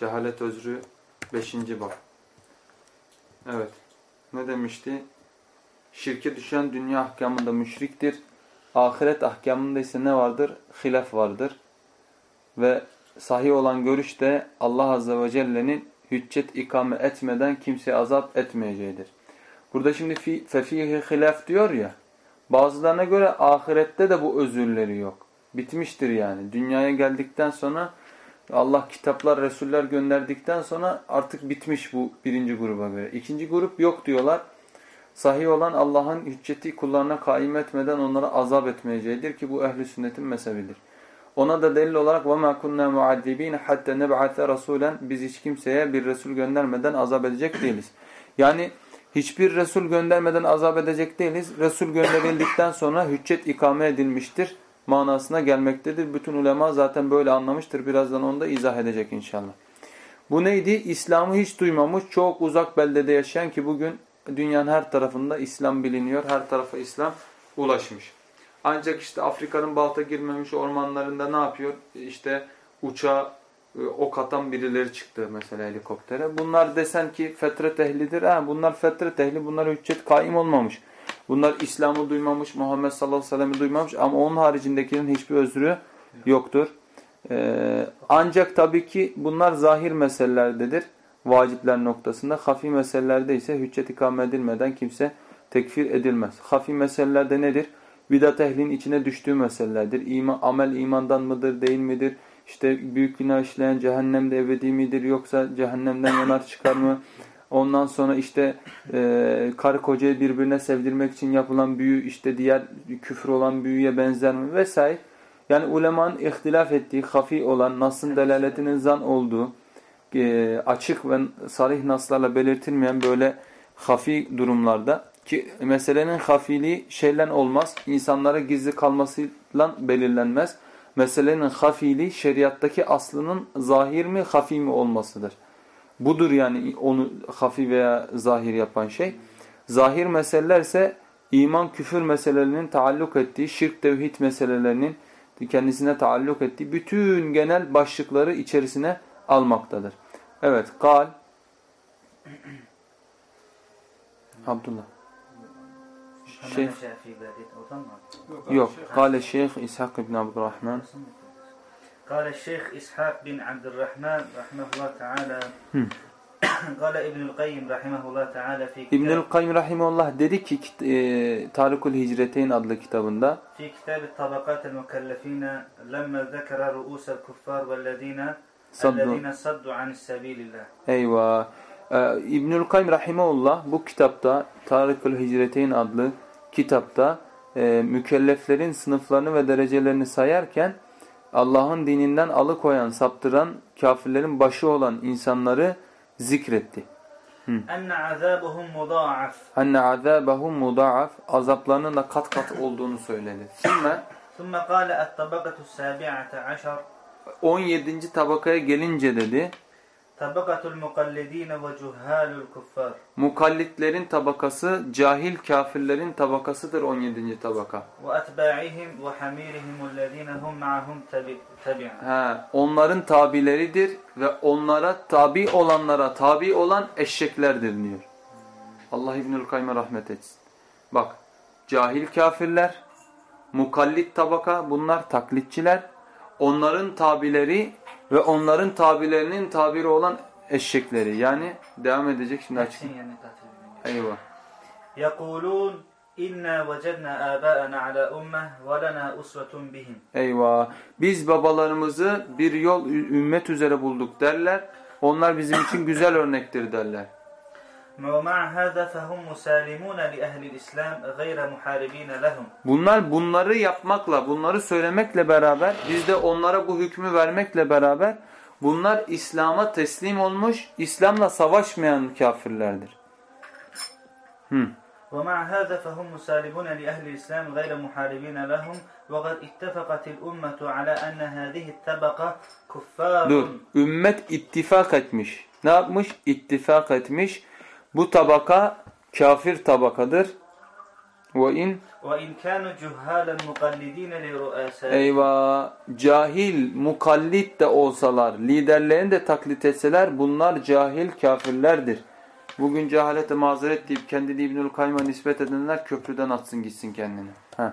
Cehalet özrü 5. bab. Evet. Ne demişti? Şirke düşen dünya ahkamında müşriktir. Ahiret ahkamında ise ne vardır? Hilaf vardır. Ve sahih olan görüş de Allah Azze ve Celle'nin hüccet ikame etmeden kimseye azap etmeyeceğidir. Burada şimdi fefihi hilaf diyor ya, bazılarına göre ahirette de bu özürleri yok. Bitmiştir yani. Dünyaya geldikten sonra Allah kitaplar, Resuller gönderdikten sonra artık bitmiş bu birinci gruba göre. İkinci grup yok diyorlar. Sahih olan Allah'ın hücceti kullarına kaim etmeden onlara azap etmeyeceğidir ki bu ehli sünnetin mezhebidir. Ona da delil olarak وَمَا كُنَّا مُعَدِّب۪ينَ حَتَّى نَبْعَثَ رَسُولًا Biz hiç kimseye bir Resul göndermeden azap edecek değiliz. Yani hiçbir Resul göndermeden azap edecek değiliz. Resul gönderildikten sonra hüccet ikame edilmiştir manasına gelmektedir. Bütün ulema zaten böyle anlamıştır. Birazdan onu da izah edecek inşallah. Bu neydi? İslam'ı hiç duymamış, çok uzak beldede yaşayan ki bugün dünyanın her tarafında İslam biliniyor. Her tarafa İslam ulaşmış. Ancak işte Afrika'nın balta girmemiş ormanlarında ne yapıyor? İşte uçağa e, ok atan birileri çıktı mesela helikoptere. Bunlar desen ki fetret ehlidir. Ha, bunlar fetret ehli, bunlar hüccet kaim olmamış. Bunlar İslam'ı duymamış, Muhammed sallallahu aleyhi ve sellem'i duymamış ama onun haricindekinin hiçbir özrü yoktur. Ee, ancak tabii ki bunlar zahir meselelerdedir. Vacipler noktasında. Hafi meselelerde ise hüccet ikame edilmeden kimse tekfir edilmez. Hafi meselelerde nedir? Bidat ehlin içine düştüğü meselelerdir. İman, amel imandan mıdır, değil midir? İşte büyük günah işleyen cehennemde ebedi midir yoksa cehennemden yanar çıkar mı? Ondan sonra işte e, karı kocayı birbirine sevdirmek için yapılan büyü işte diğer küfür olan büyüye benzer mi vesaire. Yani ulemanın ihtilaf ettiği, hafi olan, nasın delaletinin zan olduğu, e, açık ve sarih naslarla belirtilmeyen böyle hafi durumlarda ki meselenin hafiliği şeyle olmaz, insanlara gizli kalmasıyla belirlenmez. Meselenin hafiliği şeriattaki aslının zahir mi, hafi mi olmasıdır. Budur yani onu hafi veya zahir yapan şey. Zahir meseleler ise iman küfür meselelerinin taalluk ettiği, şirk tevhid meselelerinin kendisine taalluk ettiği bütün genel başlıkları içerisine almaktadır. Evet, kal. Abdullah. Şey, yok, kale şeyh İshak ibn Abdurrahman. قال الشيخ إسحاق بن عبد الرحمن رحمه الله تعالى قال ابن القيم رحمه الله تعالى في كتاب İbnül Kayyim rahimehullah dedi ki e, Tarikul Hicreteyn adlı kitabında في كتاب الطبقات المكلفين لما ذكر رؤوس الكفار والذين صدوا الذين صدوا عن السبيل الله Eyvah. Ee, İbnül Kayyim rahimehullah bu kitapta Tarikul Hicreteyn adlı kitapta e, mükelleflerin sınıflarını ve derecelerini sayarken Allah'ın dininden alıkoyan, saptıran, kafirlerin başı olan insanları zikretti. Enne azâbuhum mudâ'af. Enne azâbuhum mudâ'af. Azaplarının da kat kat olduğunu söyledi. Sümme. Sümme kâle et tabakatü sâbi'ate aşar. 17. tabakaya gelince dedi. Tabakatul mukallidine ve cuhalul kuffar. Mukallitlerin tabakası cahil kafirlerin tabakasıdır 17. tabaka. Ve etba'ihim ve hamirihim ellezine hum ma'hum tabi'un. Ha, onların tabileridir ve onlara tabi olanlara tabi olan eşeklerdir diyor. Allah İbnül Kayyme rahmet etsin. Bak cahil kafirler, mukallit tabaka bunlar taklitçiler. Onların tabileri ve onların tabilerinin tabiri olan eşekleri. Yani devam edecek şimdi açık. Eyvah. Yakulun inna vecedna abaana ala ummeh ve lana usvetun bihim. Eyvah. Biz babalarımızı bir yol ümmet üzere bulduk derler. Onlar bizim için güzel örnektir derler. Bunlar bunları yapmakla, bunları söylemekle beraber biz de onlara bu hükmü vermekle beraber Bunlar İslam'a teslim olmuş, İslam'la savaşmayan kafirlerdir. Hı. ومع هذا فهم مسالمون لأهل الإسلام غير محاربين لهم وقد اتفقت الأمة على أن هذه الطبقة كفار Dur. Ümmet ittifak etmiş. Ne yapmış? İttifak etmiş. Bu tabaka kafir tabakadır. Ve in وإن كانوا جهالا مقلدين لرؤساء eyvah cahil mukallit de olsalar, liderlerini de taklit etseler bunlar cahil kafirlerdir. Bugün cehalete mazeret deyip kendini İbnül Kayyım'a nispet edenler köprüden atsın gitsin kendini. Heh.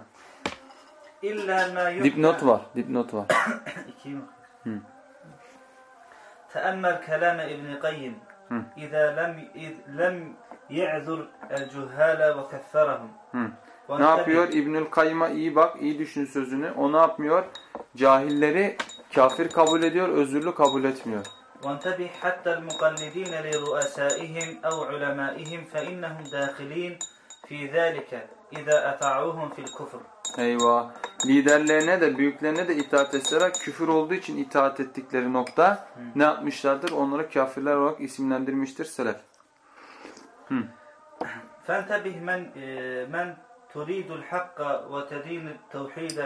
إلا ما يحكى Dipnot var, dipnot var. İki mi? تأمل كلام ابن قيم إذا لم إذ لم يعذر الجهال وكفرهم Hı. وانتبه- Ne yapıyor? İbnül Kayyım'a iyi bak, iyi düşün sözünü. O ne yapmıyor? Cahilleri kafir kabul ediyor, özürlü kabul etmiyor. وانتبه حتى المقلدين لرؤسائهم أو علمائهم فإنهم داخلين في ذلك إذا أطاعوهم في الكفر Eyvah. Liderlerine de büyüklerine de itaat etseler küfür olduğu için itaat ettikleri nokta ne yapmışlardır? Onları kafirler olarak isimlendirmiştir selef. فانتبه من من تريد الحق وتدين التوحيد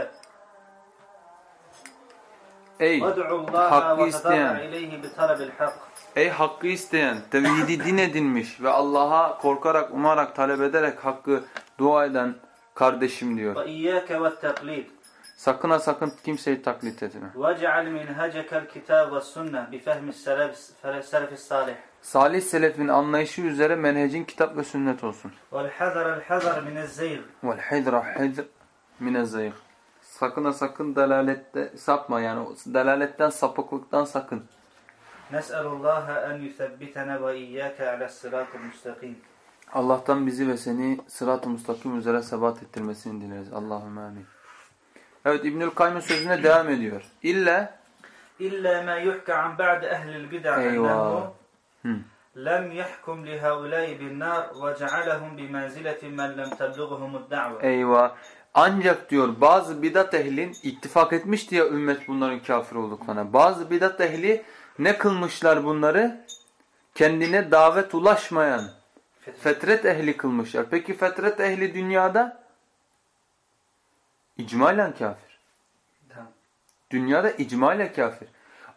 Ey وادع الله hakkı وتضرع isteyen, إليه بطلب الحق ey hakkı isteyen, tevhidi din edinmiş ve Allah'a korkarak, umarak, talep ederek hakkı dua eden kardeşim diyor. وإياك والتقليد Sakın ha sakın kimseyi taklit etme. واجعل منهجك الكتاب والسنة بفهم السلف السلف الصالح Salih selefin anlayışı üzere menhecin kitap ve sünnet olsun. والحذر الحذر من الزيغ Vel hidra hidr mine zayıf. Sakın ha sakın dalalette sapma yani o dalaletten sapıklıktan sakın. نسأل الله أن يثبتنا وإياك على الصراط المستقيم Allah'tan bizi ve seni sırat-ı mustakim üzere sebat ettirmesini dileriz. Allahümme amin. Evet İbnül Kayyum sözüne devam ediyor. İlle İlle ma yuhka an ba'de ehlil bid'a ennehu lem yahkum li haulâi bin nar ve cealehum bi menziletin men lem tebluğuhumud da've. Eyvah. Ancak diyor bazı bidat ehlin ittifak etmiş diye ümmet bunların kafir olduklarına. Bazı bidat ehli ne kılmışlar bunları? Kendine davet ulaşmayan fetret ehli kılmışlar. Peki fetret ehli dünyada? İcmalen kafir. Tamam. Dünyada icmayla kafir.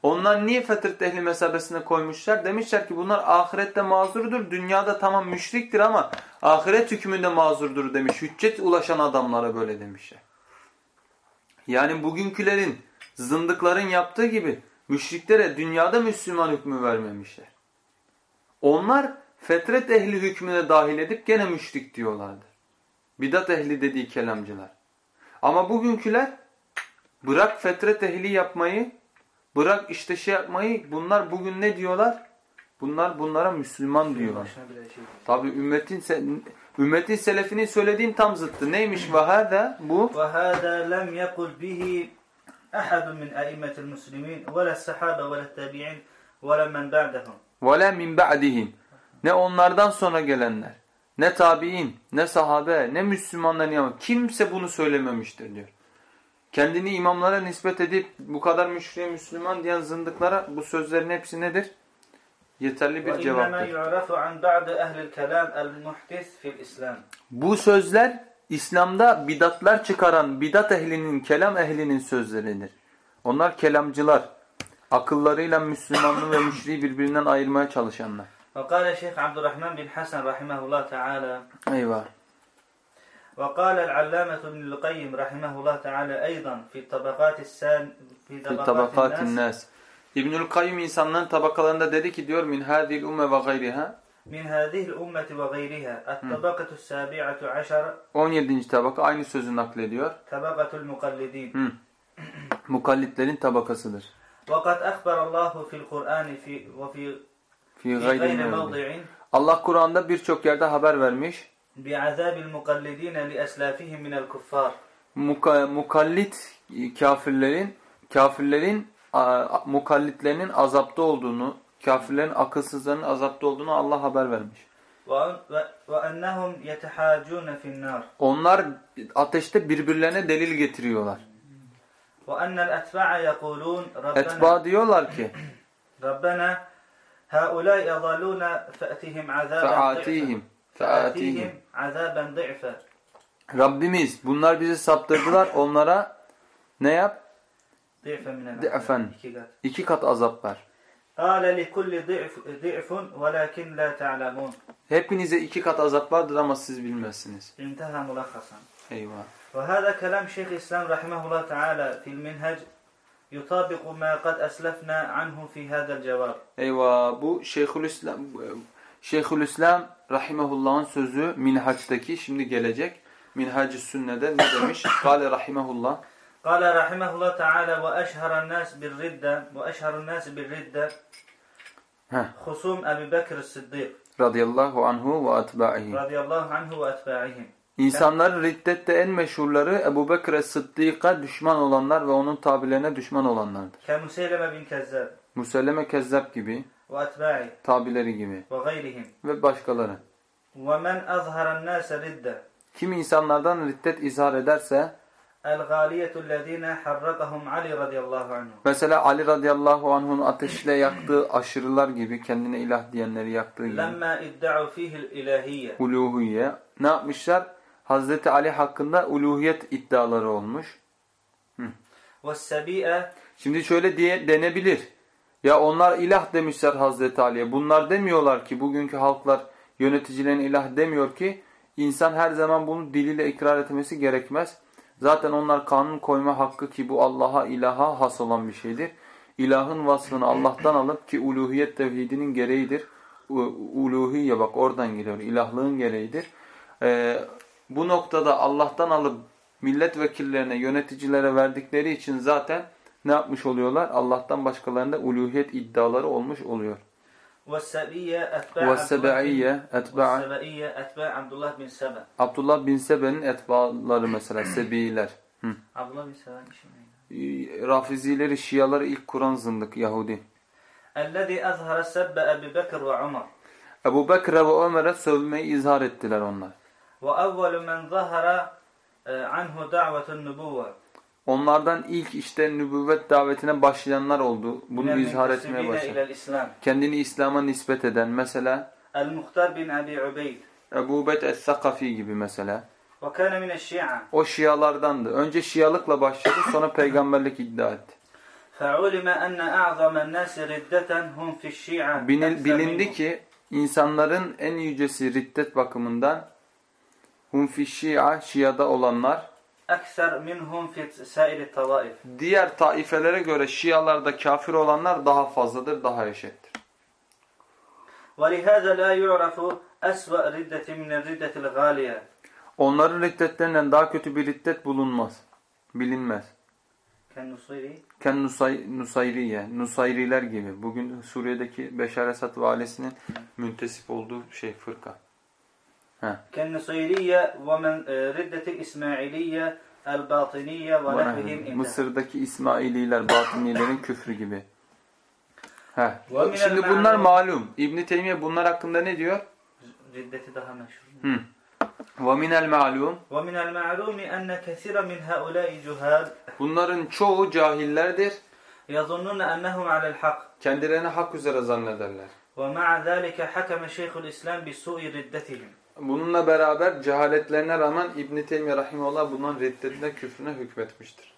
Onlar niye fetret ehli mesabesine koymuşlar? Demişler ki bunlar ahirette mazurdur. Dünyada tamam müşriktir ama ahiret hükmünde mazurdur demiş. Hüccet ulaşan adamlara böyle demişler. Yani bugünkülerin, zındıkların yaptığı gibi müşriklere dünyada Müslüman hükmü vermemişler. Onlar fetret ehli hükmüne dahil edip gene müşrik diyorlardı. Bidat ehli dediği kelamcılar. Ama bugünküler bırak fetret ehli yapmayı, bırak işte şey yapmayı bunlar bugün ne diyorlar? Bunlar bunlara Müslüman diyorlar. Şey Tabi ümmetin ümmetin selefinin söylediğin tam zıttı. Neymiş vahada bu? Vahada lem yekul bihi ahadun min a'immetil muslimin ve la sahabe ve la tabi'in ve la men ba'dehum. Ve la min ba'dihim ne onlardan sonra gelenler, ne tabi'in, ne sahabe, ne Müslümanların yanı kimse bunu söylememiştir diyor. Kendini imamlara nispet edip bu kadar müşriye Müslüman diyen zındıklara bu sözlerin hepsi nedir? Yeterli bir cevaptır. Bu sözler İslam'da bidatlar çıkaran bidat ehlinin, kelam ehlinin sözleridir. Onlar kelamcılar, akıllarıyla Müslümanlığı ve müşriyi birbirinden ayırmaya çalışanlar. وقال شيخ عبد الرحمن بن حسن رحمه الله تعالى Eyvah. وقال العلامة ابن القيم رحمه الله تعالى أيضا في طبقات السان في Fi طبقات tabakatin الناس nas. İbnül Kayyum insanların tabakalarında dedi ki diyor min hadil umme ve gayriha. من هذه الأمة وغيرها الطبقة السابعة عشر 17. tabaka aynı sözü naklediyor. طبقة المقلدين Hı. Mukallitlerin tabakasıdır. وقد أخبر الله في القرآن في وفي Allah Kur'an'da birçok yerde haber vermiş. Bi. Mukallit kafirlerin kafirlerin mukallitlerinin azapta olduğunu, kafirlerin akılsızlarının azapta olduğunu Allah haber vermiş. Onlar ateşte birbirlerine delil getiriyorlar. Etba diyorlar ki Rabbena Haulâ yadalûne fe'tihim azâben Fe'atihim. Fe'atihim azâben di'fe. Rabbimiz bunlar bizi saptırdılar onlara ne yap? Di'fen. İki kat azap ver. Li kulli di'fun velâkin lâ te'lemûn. Hepinize iki kat azap vardır ama siz bilmezsiniz. İnteha mulakhasan. Eyvah. Ve hâdâ kelam Şeyh İslam rahimahullah teâlâ fil minhec yutabiqu ma kad eslefna anhu fi hada'l cevap. Eyvah bu Şeyhülislam Şeyhülislam rahimehullah'ın sözü Minhac'taki şimdi gelecek. Minhac-ı Sünne'de ne demiş? Kale rahimehullah. Kale rahimehullah Teala ve eşharan nas bir ridde ve eşharan nas bir ridde. Husum Ebu Bekir Sıddık. Radiyallahu anhu ve etba'ihim. Radiyallahu anhu ve etba'ihim. İnsanların riddette en meşhurları Ebu Bekir'e Sıddık'a düşman olanlar ve onun tabilerine düşman olanlardır. Ke Museyleme bin Kezzab. Museyleme Kezzab gibi. Ve etba'i. Tabileri gibi. Ve gayrihim. Ve başkaları. Ve men azharen nase ridde. Kim insanlardan riddet izhar ederse Mesela Ali radıyallahu anh'un ateşle yaktığı aşırılar gibi kendine ilah diyenleri yaktığı gibi. Uluhiyye. Ne yapmışlar? Hazreti Ali hakkında uluhiyet iddiaları olmuş. Hı. Şimdi şöyle diye denebilir. Ya onlar ilah demişler Hazreti Ali'ye. Bunlar demiyorlar ki bugünkü halklar yöneticilerin ilah demiyor ki insan her zaman bunu diliyle ikrar etmesi gerekmez. Zaten onlar kanun koyma hakkı ki bu Allah'a ilaha has olan bir şeydir. İlahın vasfını Allah'tan alıp ki uluhiyet tevhidinin gereğidir. Uluhiye bak oradan geliyor. İlahlığın gereğidir. Ee, bu noktada Allah'tan alıp milletvekillerine, yöneticilere verdikleri için zaten ne yapmış oluyorlar? Allah'tan başkalarında uluhiyet iddiaları olmuş oluyor. والسبية أتباع عبد الله وَالسَّبَعِيَّ اَتْبَعَ والسبائية أتباع عبد الله بن سبأ Abdullah bin Sebe'nin etbaları mesela, Sebiler. Hı. عبد الله بن سبأ işi neydi? Ee, Rafizileri, Şiaları ilk kuran zındık Yahudi. الذي أظهر سب أبي بكر وعمر Ebu Bekir'e ve Ömer'e sövmeyi izhar ettiler onlar. Ve evvelu men zahara e, anhu da'vetun. Onlardan ilk işte nübüvvet davetine başlayanlar oldu. Bunu izhar etmeye başladı. Kendini İslam'a nispet eden mesela El-Muhtar bin Abi Ubeyd. Ebu Ubeyd Es-Sakafi gibi mesela. O Şialardandı. Önce Şialıkla başladı sonra peygamberlik iddia etti. Bilindi ki insanların en yücesi riddet bakımından hum fi şia, şiada olanlar أكثر منهم في سائر الطوائف diğer taifelere göre şialarda kafir olanlar daha fazladır, daha eşittir. ولهذا لا يعرف أسوأ ردة من الردة الغالية Onların riddetlerinden daha kötü bir riddet bulunmaz. Bilinmez. كالنصيري Ken Nusay, Nusayriye, Nusayriler gibi. Bugün Suriye'deki Beşar Esad ve ailesinin müntesip olduğu şey fırka. Ha. كالنصيرية ومن آه، ردة الإسماعيلية الباطنية ونحوهم انتهى Mısır'daki İsmaililer, Batınilerin küfrü gibi. Heh. وَمِنَ Şimdi الْمَعْلُومِ bunlar malum. İbn Teymiye bunlar hakkında ne diyor? ردة daha meşhur. Hı. وَمِنَ الْمَعْلُومِ ومن المعلوم أن كثيرا من هؤلاء جهال Bunların çoğu cahillerdir. يظنون أنهم على الحق Kendilerini hak üzere zannederler. ومع ذلك حكم شيخ الإسلام بسوء ردتهم Bununla beraber cehaletlerine rağmen İbn Teymiye rahimehullah bunların reddetine, küfrüne hükmetmiştir.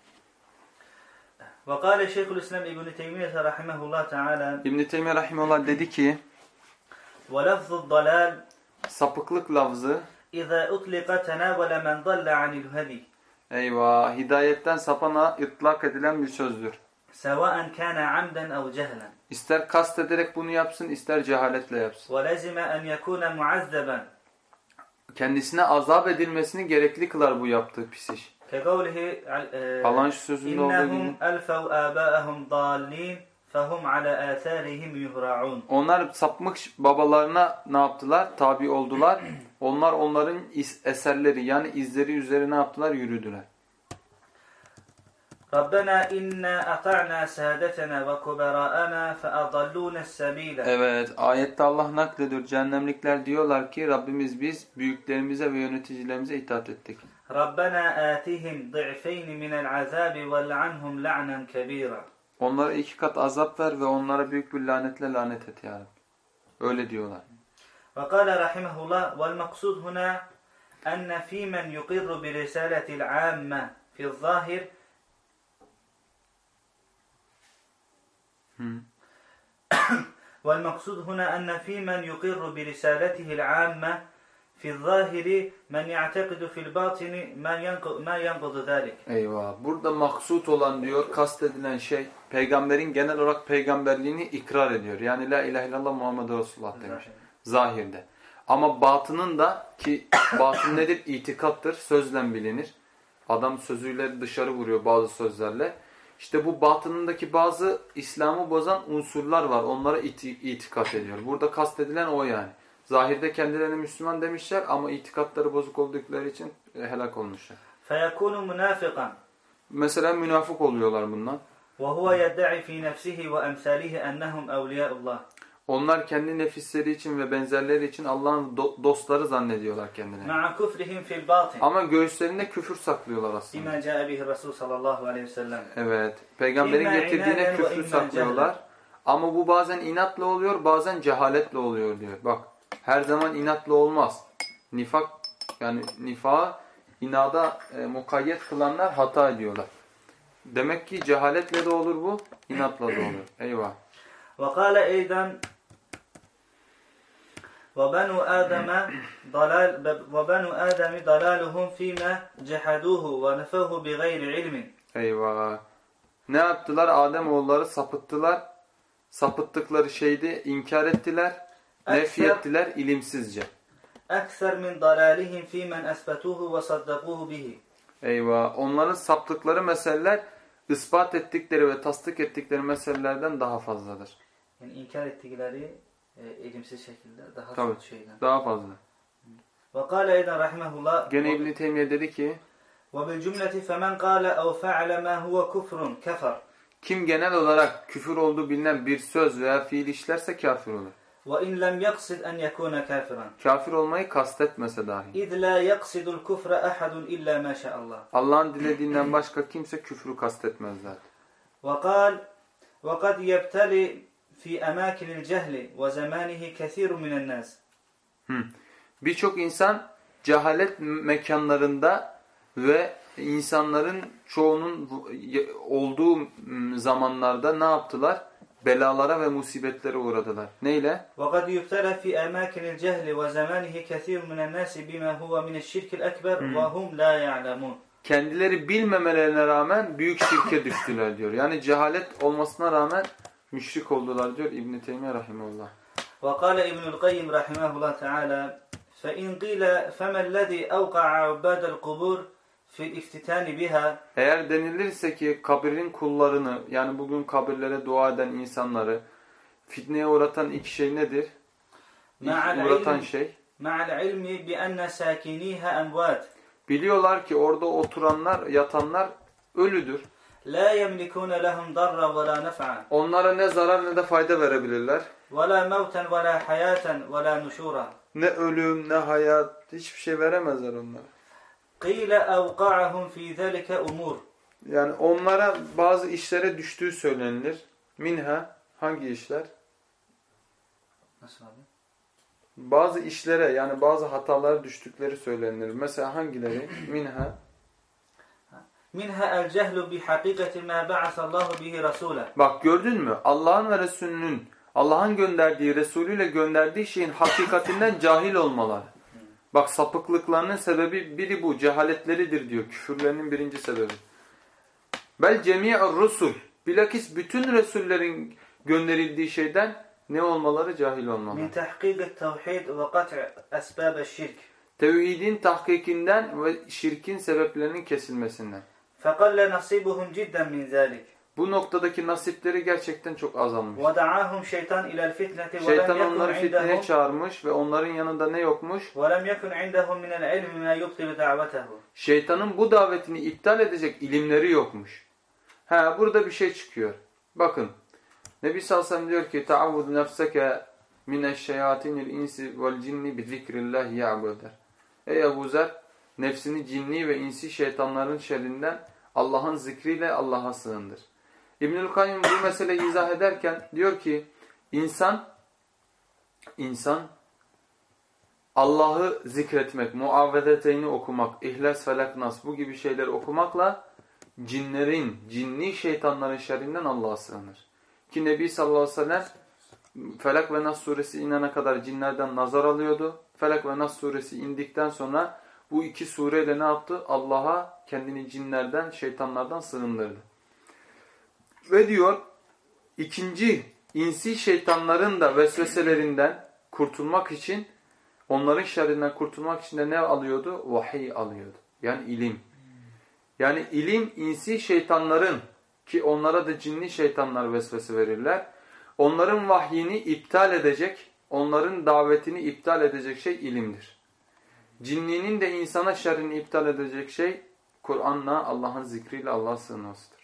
وقال شيخ الإسلام ابن تيمية رحمه الله تعالى İbn Teymiye rahimehullah dedi ki ولفظ الضلال sapıklık lafzı إذا أطلق تناول من ضل عن الهدي eyvah hidayetten sapana ıtlak edilen bir sözdür. سواء كان عمدا أو جهلا İster kast ederek bunu yapsın, ister cehaletle yapsın. ولزم أن يكون معذبا kendisine azap edilmesini gerekli kılar bu yaptığı pis iş. Allah'ın şu sözünde olduğu gibi. Onlar sapmış babalarına ne yaptılar? Tabi oldular. Onlar onların eserleri yani izleri üzerine ne yaptılar? Yürüdüler. Rabbena inna ata'na saadetena ve kubera'ana fe adallûne sebîle. Evet ayette Allah naklediyor. Cehennemlikler diyorlar ki Rabbimiz biz büyüklerimize ve yöneticilerimize itaat ettik. Rabbena atihim di'feyni minel azabi ve la'anhum la'nen kebîra. Onlara iki kat azap ver ve onlara büyük bir lanetle lanet et ya Rabbi. Öyle diyorlar. Ve kâle rahimehullah vel maksud huna enne fîmen yuqirru bi risâletil âmme fi'z-zâhir والمقصود هنا أن في من يقر برسالته العامة في الظاهر من يعتقد في الباطن ما ينقض, ما ينقض ذلك Eyvah. Burada maksut olan diyor, kastedilen şey peygamberin genel olarak peygamberliğini ikrar ediyor. Yani la ilahe illallah Muhammed Resulullah demiş. Zahirde. Ama batının da ki batın nedir? İtikattır. Sözle bilinir. Adam sözüyle dışarı vuruyor bazı sözlerle. İşte bu batınındaki bazı İslam'ı bozan unsurlar var. Onlara iti, itikat ediyor. Burada kastedilen o yani. Zahirde kendilerine Müslüman demişler ama itikatları bozuk oldukları için e, helak olmuşlar. فيكون منافقا Mesela münafık oluyorlar bundan. وهو يدعي في نفسه وأمثاله أنهم أولياء الله Onlar kendi nefisleri için ve benzerleri için Allah'ın do- dostları zannediyorlar kendilerini. مع كفرهم في الباطن Ama göğüslerinde küfür saklıyorlar aslında. فيما جاء به الرسول صلى الله عليه وسلم Evet. Peygamberin İmma getirdiğine inaden ve küfür imma saklıyorlar. cehlen. Ama bu bazen inatla oluyor, bazen cehaletle oluyor diyor. Bak, her zaman inatla olmaz. Nifak yani nifa inada e, mukayyet kılanlar hata ediyorlar. Demek ki cehaletle de olur bu, inatla da olur. Eyvah. وقال أيضا وبنو آدم ضلال وبنو آدم ضلالهم فيما جحدوه ونفوه بغير علم Eyvah. Ne yaptılar? Adem oğulları sapıttılar. Sapıttıkları şeyde inkar ettiler. Nefi Ekser- ettiler ilimsizce. أكثر من ضلالهم في من أثبتوه وصدقوه به Eyvah. Onların saptıkları meseleler ispat ettikleri ve tasdik ettikleri meselelerden daha fazladır. Yani inkar ettikleri e, ilimsiz şekilde daha Tabii. çok şeyden. Daha fazla. وقال أيضا رحمه الله Gene İbn Teymiye dedi ki وبالجملة فمن قال أو فعل ما هو كفر كفر kim genel olarak küfür olduğu bilinen bir söz veya fiil işlerse kafir olur. وإن لم يقصد أن يكون كافرا Kafir olmayı kastetmese dahi. إذ لا يقصد الكفر أحد إلا ما شاء الله Allah'ın dilediğinden başka kimse küfrü kastetmez zaten. وقال وقد يبتلي في أماكن الجهل وزمانه كثير من الناس Hı. Birçok insan cehalet mekanlarında ve insanların çoğunun olduğu zamanlarda ne yaptılar? Belalara ve musibetlere uğradılar. Neyle? وقد يبتلى في أماكن الجهل وزمانه كثير من الناس بما هو من الشرك الأكبر وهم لا يعلمون Kendileri bilmemelerine rağmen büyük şirke düştüler diyor. Yani cehalet olmasına rağmen müşrik oldular diyor İbn Teymiyye rahimehullah. وقال ابن القيم رحمه الله تعالى فإن قيل فما الذي أوقع عباد القبور في الافتتان بها Eğer denilirse ki kabirin kullarını yani bugün kabirlere dua eden insanları fitneye uğratan iki şey nedir? İlk مع uğratan العلم, şey. مع العلم بأن ساكنيها أموات Biliyorlar ki orada oturanlar, yatanlar ölüdür. La yemlikune lehum darra ve la nef'a. Onlara ne zarar ne de fayda verebilirler. Ve la mevten ve la hayaten ve la nuşura. Ne ölüm ne hayat hiçbir şey veremezler onlara. Qile evqa'ahum fi zelike umur. Yani onlara bazı işlere düştüğü söylenilir. Minha hangi işler? Nasıl abi? Bazı işlere yani bazı hatalara düştükleri söylenilir. Mesela hangileri? Minha minha el cehlu bi hakikati ma ba'asallahu bihi rasule. Bak gördün mü? Allah'ın ve Resulünün Allah'ın gönderdiği Resulüyle gönderdiği şeyin hakikatinden cahil olmaları. Bak sapıklıklarının sebebi biri bu. Cehaletleridir diyor. Küfürlerinin birinci sebebi. Bel cemi'ur rusul. Bilakis bütün Resullerin gönderildiği şeyden ne olmaları? Cahil olmaları. Min tahkik tevhid ve kat'i şirk. Tevhidin tahkikinden ve şirkin sebeplerinin kesilmesinden. فقل نصيبهم جدا من ذلك Bu noktadaki nasipleri gerçekten çok azalmış. ودعاهم شيطان إلى الفتنة ولم Şeytan يكن onları fitneye عندهم çağırmış ve onların yanında ne yokmuş? ولم يكن عندهم من العلم ما يبطل دعوته Şeytanın bu davetini iptal edecek ilimleri yokmuş. Ha burada bir şey çıkıyor. Bakın. Nebi sallallahu aleyhi ve sellem diyor ki "Ta'avvud nefseke mineşşeyatinil insi vel cinni bi zikrillah ya'buder." Ey Ebu Zer, nefsini cinni ve insi şeytanların şerrinden Allah'ın zikriyle Allah'a sığındır. İbnül Kayyum bu meseleyi izah ederken diyor ki insan insan Allah'ı zikretmek, muavvedeteyni okumak, ihlas, felak, nas bu gibi şeyleri okumakla cinlerin, cinni şeytanların şerrinden Allah'a sığınır. Ki Nebi sallallahu aleyhi ve sellem Felak ve Nas suresi inene kadar cinlerden nazar alıyordu. Felak ve Nas suresi indikten sonra bu iki sureyle ne yaptı? Allah'a kendini cinlerden, şeytanlardan sığındırdı. Ve diyor ikinci insi şeytanların da vesveselerinden kurtulmak için onların şerrinden kurtulmak için de ne alıyordu? Vahiy alıyordu. Yani ilim. Yani ilim insi şeytanların ki onlara da cinli şeytanlar vesvese verirler. Onların vahyini iptal edecek, onların davetini iptal edecek şey ilimdir. Cinninin de insana şerrini iptal edecek şey Kur'an'la, Allah'ın zikriyle Allah'a sığınmasıdır.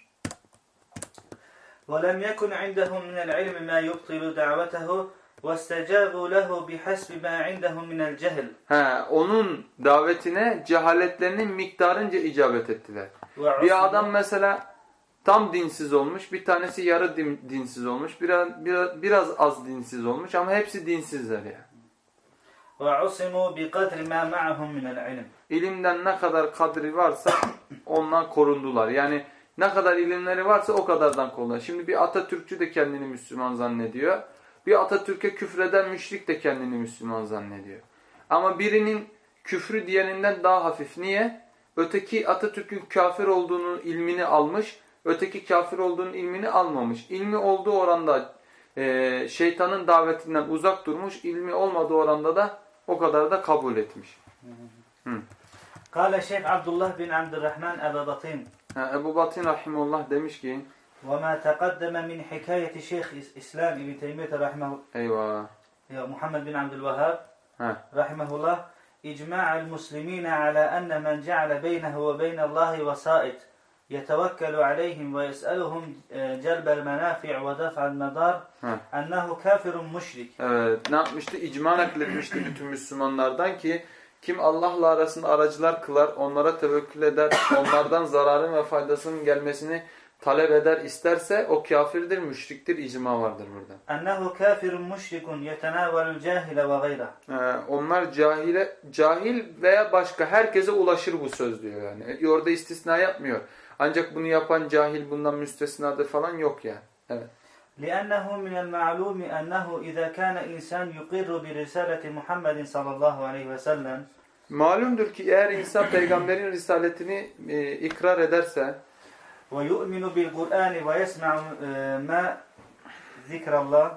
ولم يكن عندهم من العلم ما يبطل دعوته واستجابوا له بحسب ما عندهم من الجهل He, onun davetine cehaletlerinin miktarınca icabet ettiler. وعصموا- Bir adam mesela tam dinsiz olmuş, bir tanesi yarı din- dinsiz olmuş, biraz, biraz, biraz az dinsiz olmuş ama hepsi dinsizler yani. وعصموا بقدر ما معهم من العلم İlimden ne kadar kadri varsa ondan korundular. Yani ne kadar ilimleri varsa o kadardan korundular. Şimdi bir Atatürkçü de kendini Müslüman zannediyor. Bir Atatürk'e küfreden müşrik de kendini Müslüman zannediyor. Ama birinin küfrü diğerinden daha hafif. Niye? Öteki Atatürk'ün kafir olduğunu ilmini almış, öteki kafir olduğunun ilmini almamış. İlmi olduğu oranda e, şeytanın davetinden uzak durmuş, ilmi olmadığı oranda da o kadar da kabul etmiş. قال الشيخ عبد الله بن عبد الرحمن أبا بطين Ha, Ebu Batin Rahimullah demiş ki وما تقدم من حكاية شيخ إسلام ابن تيمية رحمه eyvah يا محمد بن عبد الوهاب ha, رحمه الله إجماع المسلمين على أن من جعل بينه وبين yetevekkelu aleyhim ve yes'eluhum celbel menafi' ve def'al medar ennehu kafirun müşrik. Evet, ne yapmıştı? İcma nakletmişti bütün Müslümanlardan ki kim Allah'la arasında aracılar kılar, onlara tevekkül eder, onlardan zararın ve faydasının gelmesini talep eder isterse o kafirdir, müşriktir, icma vardır burada. Ennehu kafirun müşrikun yetenavelul cahile ve gayra. Onlar cahile, cahil veya başka herkese ulaşır bu söz diyor yani. E, orada istisna yapmıyor. Ancak bunu yapan cahil bundan müstesnadır falan yok yani. Evet. لأنه من المعلوم أنه إذا كان إنسان يقر برسالة محمد صلى الله عليه وسلم Malumdur ki eğer insan peygamberin risaletini e, ikrar ederse ويؤمن بالقرآن ويسمع آه، ما ذكر الله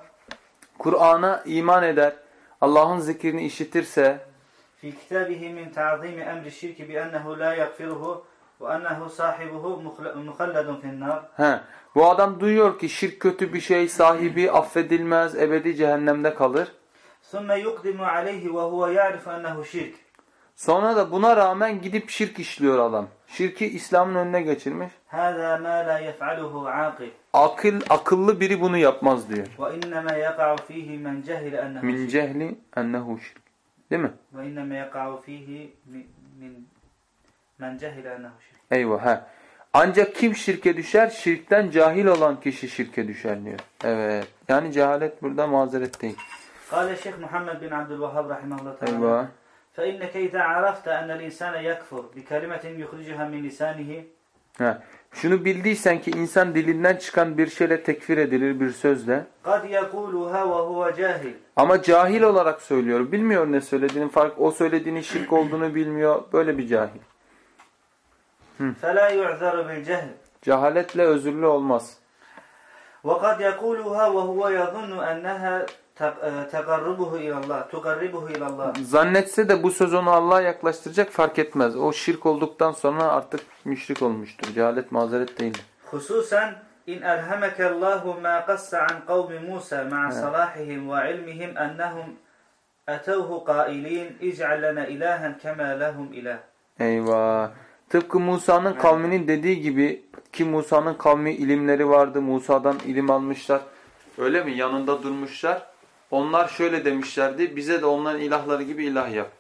Kur'an'a iman eder, Allah'ın zikrini işitirse, في كتابه من تعظيم أمر الشرك بأنه لا يغفره وأنه صاحبه مخل- مخلد في النار he, bu adam duyuyor ki şirk kötü bir şey, sahibi affedilmez, ebedi cehennemde kalır. ثم يقدم عليه وهو يعرف أنه شرك Sonra da buna rağmen gidip şirk işliyor adam. Şirki İslam'ın önüne geçirmiş. هذا ما لا يفعله عاقل Akıl, akıllı biri bunu yapmaz diyor. وإنما يقع فيه من جهل أنه Min شرك cehli ennehu şirk. Değil mi? وإنما يقع فيه من من من جهل أنه شرك Eyvah. He. Ancak kim şirke düşer? Şirkten cahil olan kişi şirke düşer diyor. Evet. Yani cehalet burada mazeret değil. قال الشيخ محمد بن عبد الوهاب رحمه الله تعالى Eyvah. فإنك إذا عرفت أن الإنسان يكفر بكلمة يخرجها من لسانه He. Şunu bildiysen ki insan dilinden çıkan bir şeyle tekfir edilir bir sözle. قد يقولها وهو جاهل Ama cahil olarak söylüyor. Bilmiyor ne söylediğini fark. O söylediğini şirk olduğunu bilmiyor. Böyle bir cahil. فلا يعذر بالجهل Cehaletle özürlü olmaz. وقد يقولها وهو يظن أنها تق- تقربه إلى الله تقربه إلى الله Zannetse de bu söz onu Allah'a yaklaştıracak fark etmez. O şirk olduktan sonra artık müşrik olmuştur. Cehalet mazeret değildir. خصوصا إن ألهمك الله ما قص عن قوم موسى مع صلاحهم وعلمهم أنهم أتوه قائلين اجعل لنا إلها كما لهم إله Eyvah. Tıpkı Musa'nın kavminin dediği gibi ki Musa'nın kavmi ilimleri vardı. Musa'dan ilim almışlar. Öyle mi? Yanında durmuşlar. Onlar şöyle demişlerdi. Bize de onların ilahları gibi ilah yap.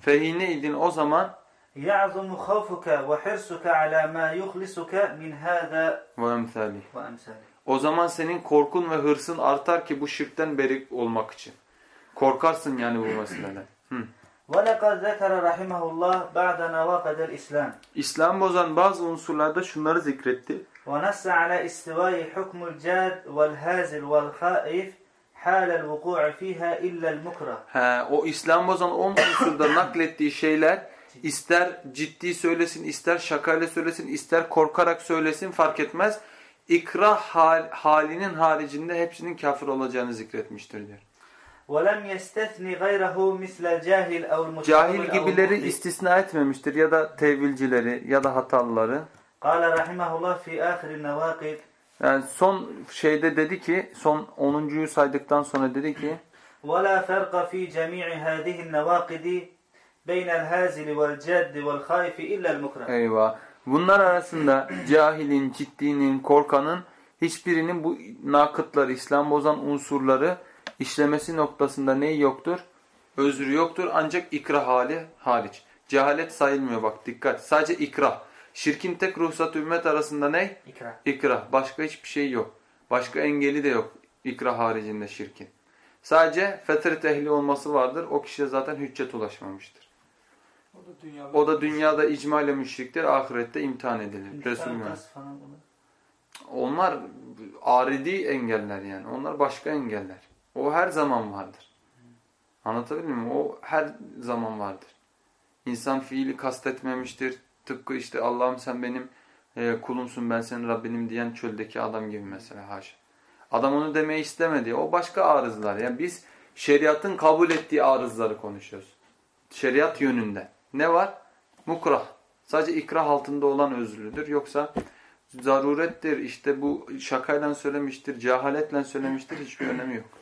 Fehine idin o zaman يعظم خوفك وحرصك على ما يخلصك من هذا وأمثاله وأمثاله O zaman senin korkun ve hırsın artar ki bu şirkten beri olmak için. Korkarsın yani bu meseleden. Hı. ولقد ذكر رحمه الله بعد نواقض الإسلام İslam bozan bazı unsurlarda şunları zikretti. ونص على استواء حكم الجاد والهازل والخائف حال الوقوع فيها إلا المكره He, o İslam bozan 10 unsurda naklettiği şeyler ister ciddi söylesin, ister şakayla söylesin, ister korkarak söylesin fark etmez. İkrah hal, halinin haricinde hepsinin kafir olacağını zikretmiştir diyor. ولم يستثني غيره مثل الجاهل أو المتأول Cahil أو gibileri المخطئ. istisna etmemiştir ya da tevilcileri ya da hatalıları. قال رحمه الله في آخر النواقض Yani son şeyde dedi ki, son 10.yu saydıktan sonra dedi ki, ولا فرق في جميع هذه النواقض بين الهازل والجاد والخائف إلا المكره eyvah. Bunlar arasında cahilin, ciddinin, korkanın hiçbirinin bu nakıtları, İslam bozan unsurları işlemesi noktasında ne yoktur? Özrü yoktur ancak ikrah hali hariç. Cehalet sayılmıyor bak dikkat. Sadece ikrah. Şirkin tek ruhsat ümmet arasında ne? İkrah. İkrah. Başka hiçbir şey yok. Başka engeli de yok ikrah haricinde şirkin. Sadece fetret ehli olması vardır. O kişi zaten hüccet ulaşmamıştır. O da dünyada, o da dünyada icma ile ahirette imtihan edilir. Resul Onlar aridi engeller yani. Onlar başka engeller. O her zaman vardır. Anlatabiliyor muyum? O her zaman vardır. İnsan fiili kastetmemiştir. Tıpkı işte Allah'ım sen benim e, kulumsun ben senin Rabbinim diyen çöldeki adam gibi mesela haşa. Adam onu demeyi istemedi. O başka arızlar. Yani biz şeriatın kabul ettiği arızları konuşuyoruz. Şeriat yönünde. Ne var? Mukrah. Sadece ikrah altında olan özürlüdür. Yoksa zarurettir, işte bu şakayla söylemiştir, cehaletle söylemiştir hiçbir önemi yok.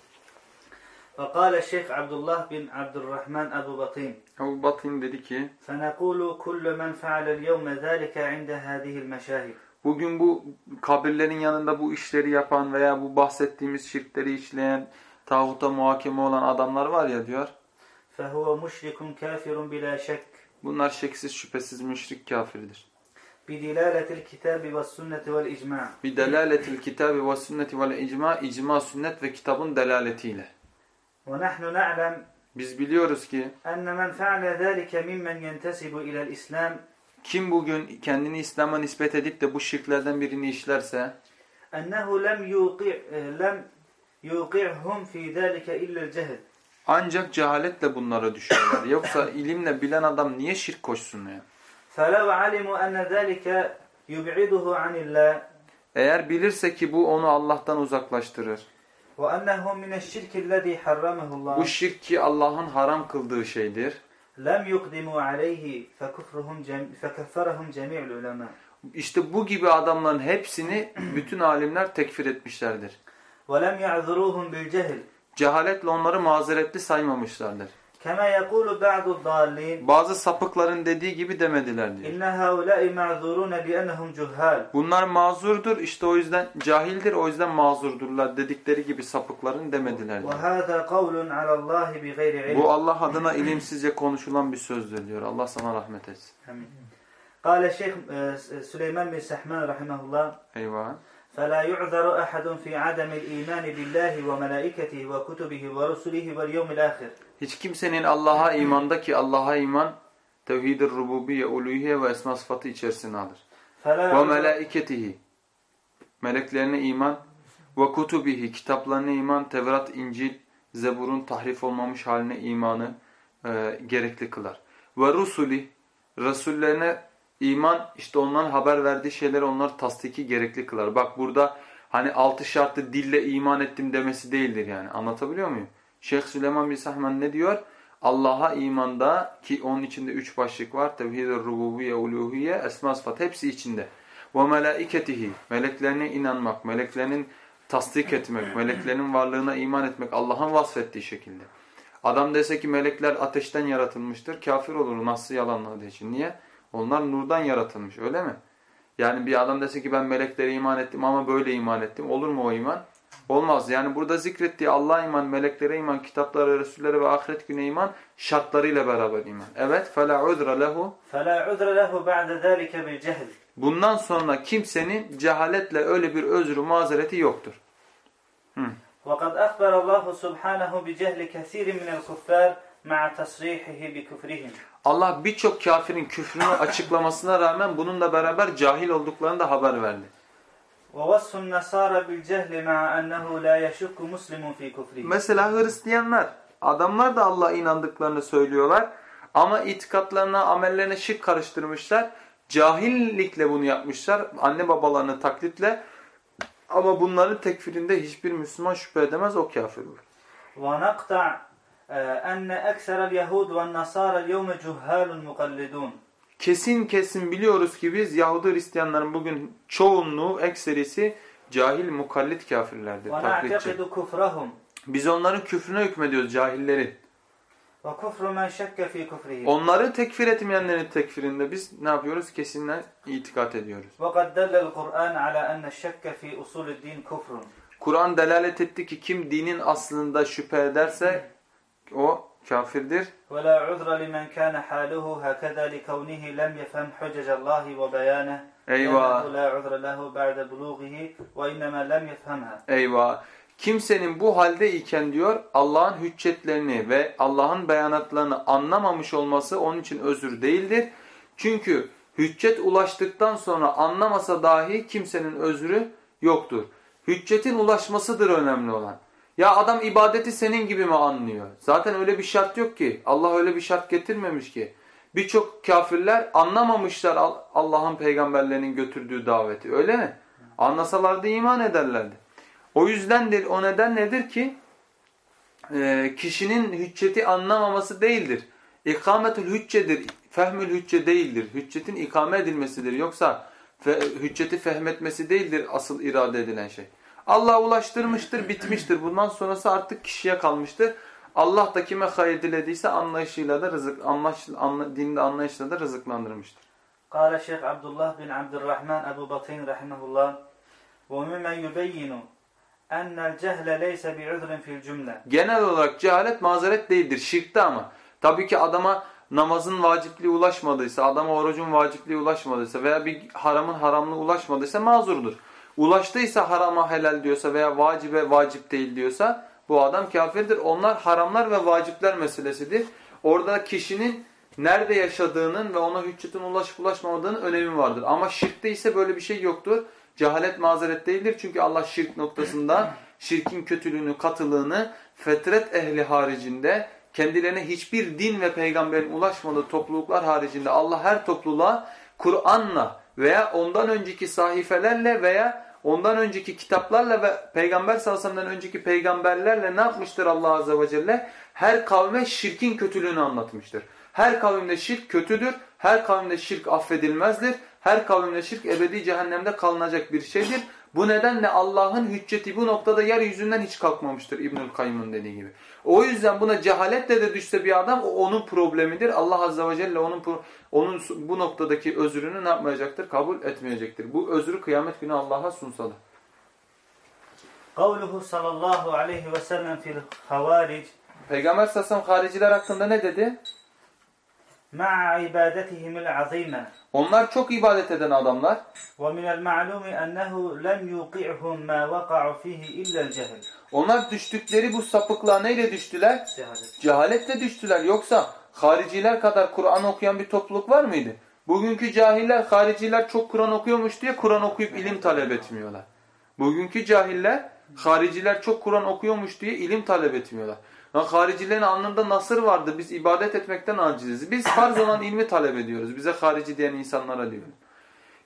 فقال الشيخ عبد الله بن عبد الرحمن أبو بطين Ebu Batın dedi ki, فنقول كل من فعل اليوم ذلك عند هذه المشاهد bugün bu kabirlerin yanında bu işleri yapan veya bu bahsettiğimiz şirkleri işleyen, tağuta muhakeme olan adamlar var ya diyor, فهو مشرك كافر بلا شك bunlar şeksiz şüphesiz müşrik kafirdir. بدلالة الكتاب والسنة والإجماع Bir delaletil kitabi ve sünneti vel icma, icma sünnet ve kitabın delaletiyle. ونحن نعلم Biz biliyoruz ki أن من فعل ذلك ممن ينتسب إلى الإسلام kim bugün kendini İslam'a nispet edip de bu şirklerden birini işlerse أنه لم يوقع لم يوقعهم في ذلك إلا الجهل ancak cehaletle bunlara düşüyorlar. Yoksa ilimle bilen adam niye şirk koşsun ya? فلو علموا أن ذلك يبعده عن الله Eğer bilirse ki bu onu Allah'tan uzaklaştırır. Ve ennehum mineşşirkillezî harramehullah. Bu şirk ki Allah'ın haram kıldığı şeydir. Lem yukdimu aleyhi fekufruhum fekefferahum cemi'ul ulema. İşte bu gibi adamların hepsini bütün alimler tekfir etmişlerdir. Ve lem ya'zuruhum bil cehil. Cehaletle onları mazeretli saymamışlardır. Kema yekulu ba'du dallin. Bazı sapıkların dediği gibi demediler diyor. İnne haula'i ma'zurun bi annahum cuhal. Bunlar mazurdur işte o yüzden cahildir o yüzden mazurdurlar dedikleri gibi sapıkların demediler diyor. Ve hada kavlun alallahi bi gayri ilm. Bu Allah adına ilimsizce konuşulan bir sözdür diyor. Allah sana rahmet etsin. Amin. Kale Şeyh e, Süleyman bin Sehman rahimehullah. Eyvah. فلا يعذر أحد في عدم الإيمان بالله وملائكته وكتبه ورسله واليوم الآخر Hiç kimsenin Allah'a imanda ki Allah'a iman tevhid-i rububiyye, uluhiyye ve esma sıfatı içerisine alır. فلا Ve يعذر melaiketihi meleklerine iman ve kutubihi kitaplarına iman, Tevrat, İncil, Zebur'un tahrif olmamış haline imanı e, gerekli kılar. Ve rusuli Resullerine iman işte onların haber verdiği şeyleri onlar tasdiki gerekli kılar. Bak burada hani altı şartı dille iman ettim demesi değildir yani. Anlatabiliyor muyum? Şeyh Süleyman bin Sahman ne diyor? Allah'a imanda ki onun içinde üç başlık var. Tevhid-i rububiyye, uluhiyye, esma sıfat hepsi içinde. Ve melaiketihi meleklerine inanmak, meleklerinin tasdik etmek, meleklerin varlığına iman etmek Allah'ın vasfettiği şekilde. Adam dese ki melekler ateşten yaratılmıştır, kafir olur nasıl yalanladığı için. Niye? Onlar nurdan yaratılmış öyle mi? Yani bir adam dese ki ben meleklere iman ettim ama böyle iman ettim. Olur mu o iman? Olmaz. Yani burada zikrettiği Allah'a iman, meleklere iman, kitaplara, Resullere ve ahiret güne iman şartlarıyla beraber iman. Evet. فَلَا عُذْرَ لَهُ فَلَا عُذْرَ لَهُ بَعْدَ ذَٰلِكَ بِالْجَهْلِ Bundan sonra kimsenin cehaletle öyle bir özrü mazereti yoktur. وقد أخبر الله سبحانه بجهل كثير من الكفار مع تصريحه بكفرهم Allah birçok kafirin küfrünü açıklamasına rağmen bununla beraber cahil olduklarını da haber verdi. ووصف النصارى بالجهل مع أنه لا يشك مسلم في كفره Mesela Hristiyanlar, adamlar da Allah'a inandıklarını söylüyorlar ama itikatlarına, amellerine şirk karıştırmışlar. Cahillikle bunu yapmışlar, anne babalarını taklitle. Ama bunların tekfirinde hiçbir Müslüman şüphe edemez, o kafir olur. enne ekserel yehud ve nasarel yevme cuhhalun mukallidun. Kesin kesin biliyoruz ki biz Yahudi Hristiyanların bugün çoğunluğu, ekserisi cahil mukallit kafirlerdir. Taklitçi. Biz onların küfrüne hükmediyoruz cahillerin. Onları tekfir etmeyenlerin tekfirinde biz ne yapıyoruz? Kesinler itikat ediyoruz. Kur'an delalet etti ki kim dinin aslında şüphe ederse o kafirdir. ولا عذر لمن كان حاله هكذا لكونه لم يفهم حجج الله وبيانه Eyvah, لأنه لا عذر له بعد بلوغه وإنما لم يفهمها eyvah. Kimsenin bu halde iken diyor Allah'ın hüccetlerini ve Allah'ın beyanatlarını anlamamış olması onun için özür değildir. Çünkü hüccet ulaştıktan sonra anlamasa dahi kimsenin özrü yoktur. Hüccetin ulaşmasıdır önemli olan. Ya adam ibadeti senin gibi mi anlıyor? Zaten öyle bir şart yok ki. Allah öyle bir şart getirmemiş ki. Birçok kafirler anlamamışlar Al- Allah'ın peygamberlerinin götürdüğü daveti. Öyle mi? Anlasalardı iman ederlerdi. O yüzdendir, o neden nedir ki? Ee, kişinin hücceti anlamaması değildir. İkametül hüccedir, fehmül hücce değildir. Hüccetin ikame edilmesidir. Yoksa fe, hücceti fehmetmesi değildir asıl irade edilen şey. Allah ulaştırmıştır, bitmiştir. Bundan sonrası artık kişiye kalmıştır. Allah da kime hayır dilediyse anlayışıyla da rızık, anlaş, anla, dinde anlayışla da rızıklandırmıştır. قال الشيخ عبد الله بن عبد الرحمن أبو بطين رحمه الله ومما يبين أن الجهل ليس بعذر في الجملة Genel olarak cehalet mazeret değildir. Şirkte ama. Tabii ki adama namazın vacipliği ulaşmadıysa, adama orucun vacipliği ulaşmadıysa veya bir haramın haramlığı ulaşmadıysa mazurdur. Ulaştıysa harama helal diyorsa veya vacibe vacip değil diyorsa bu adam kafirdir. Onlar haramlar ve vacipler meselesidir. Orada kişinin nerede yaşadığının ve ona hüccetin ulaşıp ulaşmamadığının önemi vardır. Ama şirkte ise böyle bir şey yoktur. Cehalet mazeret değildir. Çünkü Allah şirk noktasında şirkin kötülüğünü, katılığını fetret ehli haricinde kendilerine hiçbir din ve peygamberin ulaşmadığı topluluklar haricinde Allah her topluluğa Kur'an'la veya ondan önceki sahifelerle veya ondan önceki kitaplarla ve Peygamber sallallahu önceki peygamberlerle ne yapmıştır Allah azze ve celle? Her kavme şirkin kötülüğünü anlatmıştır. Her kavimde şirk kötüdür. Her kavimde şirk affedilmezdir. Her kavimde şirk ebedi cehennemde kalınacak bir şeydir. Bu nedenle Allah'ın hücceti bu noktada yeryüzünden hiç kalkmamıştır İbnül Kayyım'ın dediği gibi. O yüzden buna cehaletle de düşse bir adam o onun problemidir. Allah Azze ve Celle onun, onun bu noktadaki özrünü ne yapmayacaktır? Kabul etmeyecektir. Bu özrü kıyamet günü Allah'a sunsa. Kavluhu sallallahu aleyhi ve sellem fil havaric Peygamber sasam hariciler hakkında ne dedi? Ma'a ibadetihimil azime Onlar çok ibadet eden adamlar. Ve minel ma'lumi ennehu lem yuqi'hum ma vaqa'u fihi illel cehl onlar düştükleri bu sapıklığa neyle düştüler? Cehalet. Cehaletle düştüler. Yoksa hariciler kadar Kur'an okuyan bir topluluk var mıydı? Bugünkü cahiller, hariciler çok Kur'an okuyormuş diye Kur'an okuyup ilim talep etmiyorlar. Bugünkü cahiller, hariciler çok Kur'an okuyormuş diye ilim talep etmiyorlar. Yani haricilerin alnında nasır vardı. Biz ibadet etmekten aciziz. Biz farz olan ilmi talep ediyoruz. Bize harici diyen insanlara diyorum.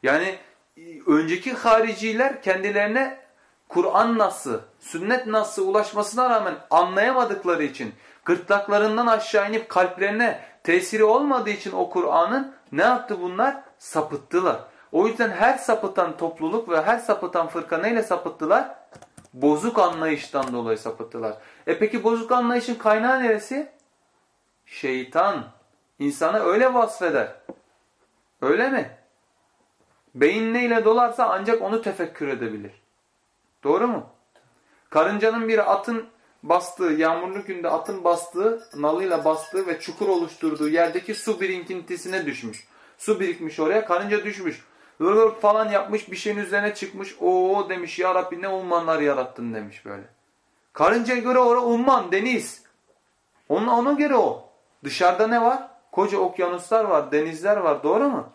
Yani e, önceki hariciler kendilerine Kur'an nasıl, sünnet nasıl ulaşmasına rağmen anlayamadıkları için, gırtlaklarından aşağı inip kalplerine tesiri olmadığı için o Kur'an'ın ne yaptı bunlar? Sapıttılar. O yüzden her sapıtan topluluk ve her sapıtan fırka neyle sapıttılar? Bozuk anlayıştan dolayı sapıttılar. E peki bozuk anlayışın kaynağı neresi? Şeytan. İnsanı öyle vasfeder. Öyle mi? Beyin neyle dolarsa ancak onu tefekkür edebilir. Doğru mu? Karıncanın biri atın bastığı, yağmurlu günde atın bastığı, nalıyla bastığı ve çukur oluşturduğu yerdeki su birikintisine düşmüş. Su birikmiş oraya, karınca düşmüş. Hır falan yapmış, bir şeyin üzerine çıkmış. Oo demiş ya Rabbi ne ummanlar yarattın demiş böyle. Karıncaya göre orada umman, deniz. Ona, ona göre o. Dışarıda ne var? Koca okyanuslar var, denizler var. Doğru mu?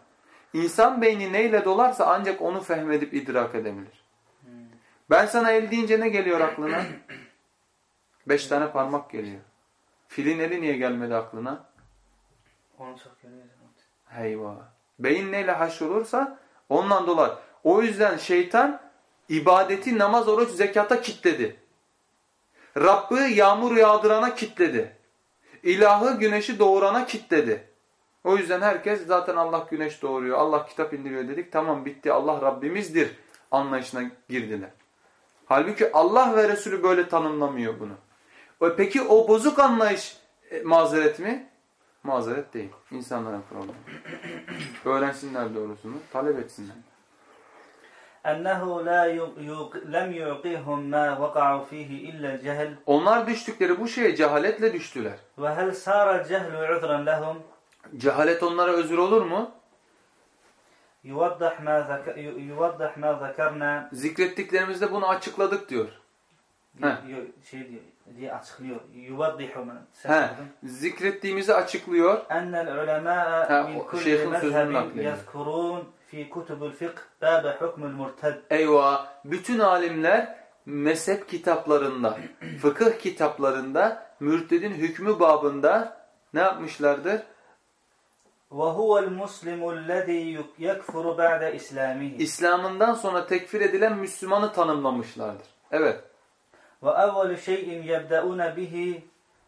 İnsan beyni neyle dolarsa ancak onu fehmedip idrak edebilir. Ben sana el deyince ne geliyor aklına? Beş tane parmak geliyor. Filin eli niye gelmedi aklına? Onu çok görüyoruz. Heyva. Beyin neyle haşrolursa ondan dolar. O yüzden şeytan ibadeti namaz, oruç, zekata kitledi. Rabb'ı yağmur yağdırana kitledi. İlahı güneşi doğurana kitledi. O yüzden herkes zaten Allah güneş doğuruyor, Allah kitap indiriyor dedik. Tamam bitti Allah Rabbimizdir anlayışına girdiler. Halbuki Allah ve Resulü böyle tanımlamıyor bunu. E Peki o bozuk anlayış e, mazeret mi? Mazeret değil. İnsanların problemi. Öğrensinler doğrusunu, talep etsinler. أنه لا لم يعطيهم ما وقعوا فيه إلا الجهل Onlar düştükleri bu şeye cehaletle düştüler. وهل صار الجهل عذرا لهم Cehalet onlara özür olur mu? يوضح ما ذك... يوضح ما ذكرنا Zikrettiklerimizde bunu açıkladık diyor. Heh. Yo- şey diyor, diye açıklıyor. Yuvaddihu men. He, zikrettiğimizi açıklıyor. أن العلماء Ha, من o كل şeyhin sözünün مذهب naklediyor. يذكرون في كتب الفقه باب حكم المرتد Eyvah! Bütün alimler mezhep kitaplarında, fıkıh kitaplarında, mürtedin hükmü babında ne yapmışlardır? وهو المسلم الذي يكفر بعد إسلامه İslam'ından sonra tekfir edilen Müslümanı tanımlamışlardır. Evet. وأول شيء يبدأون به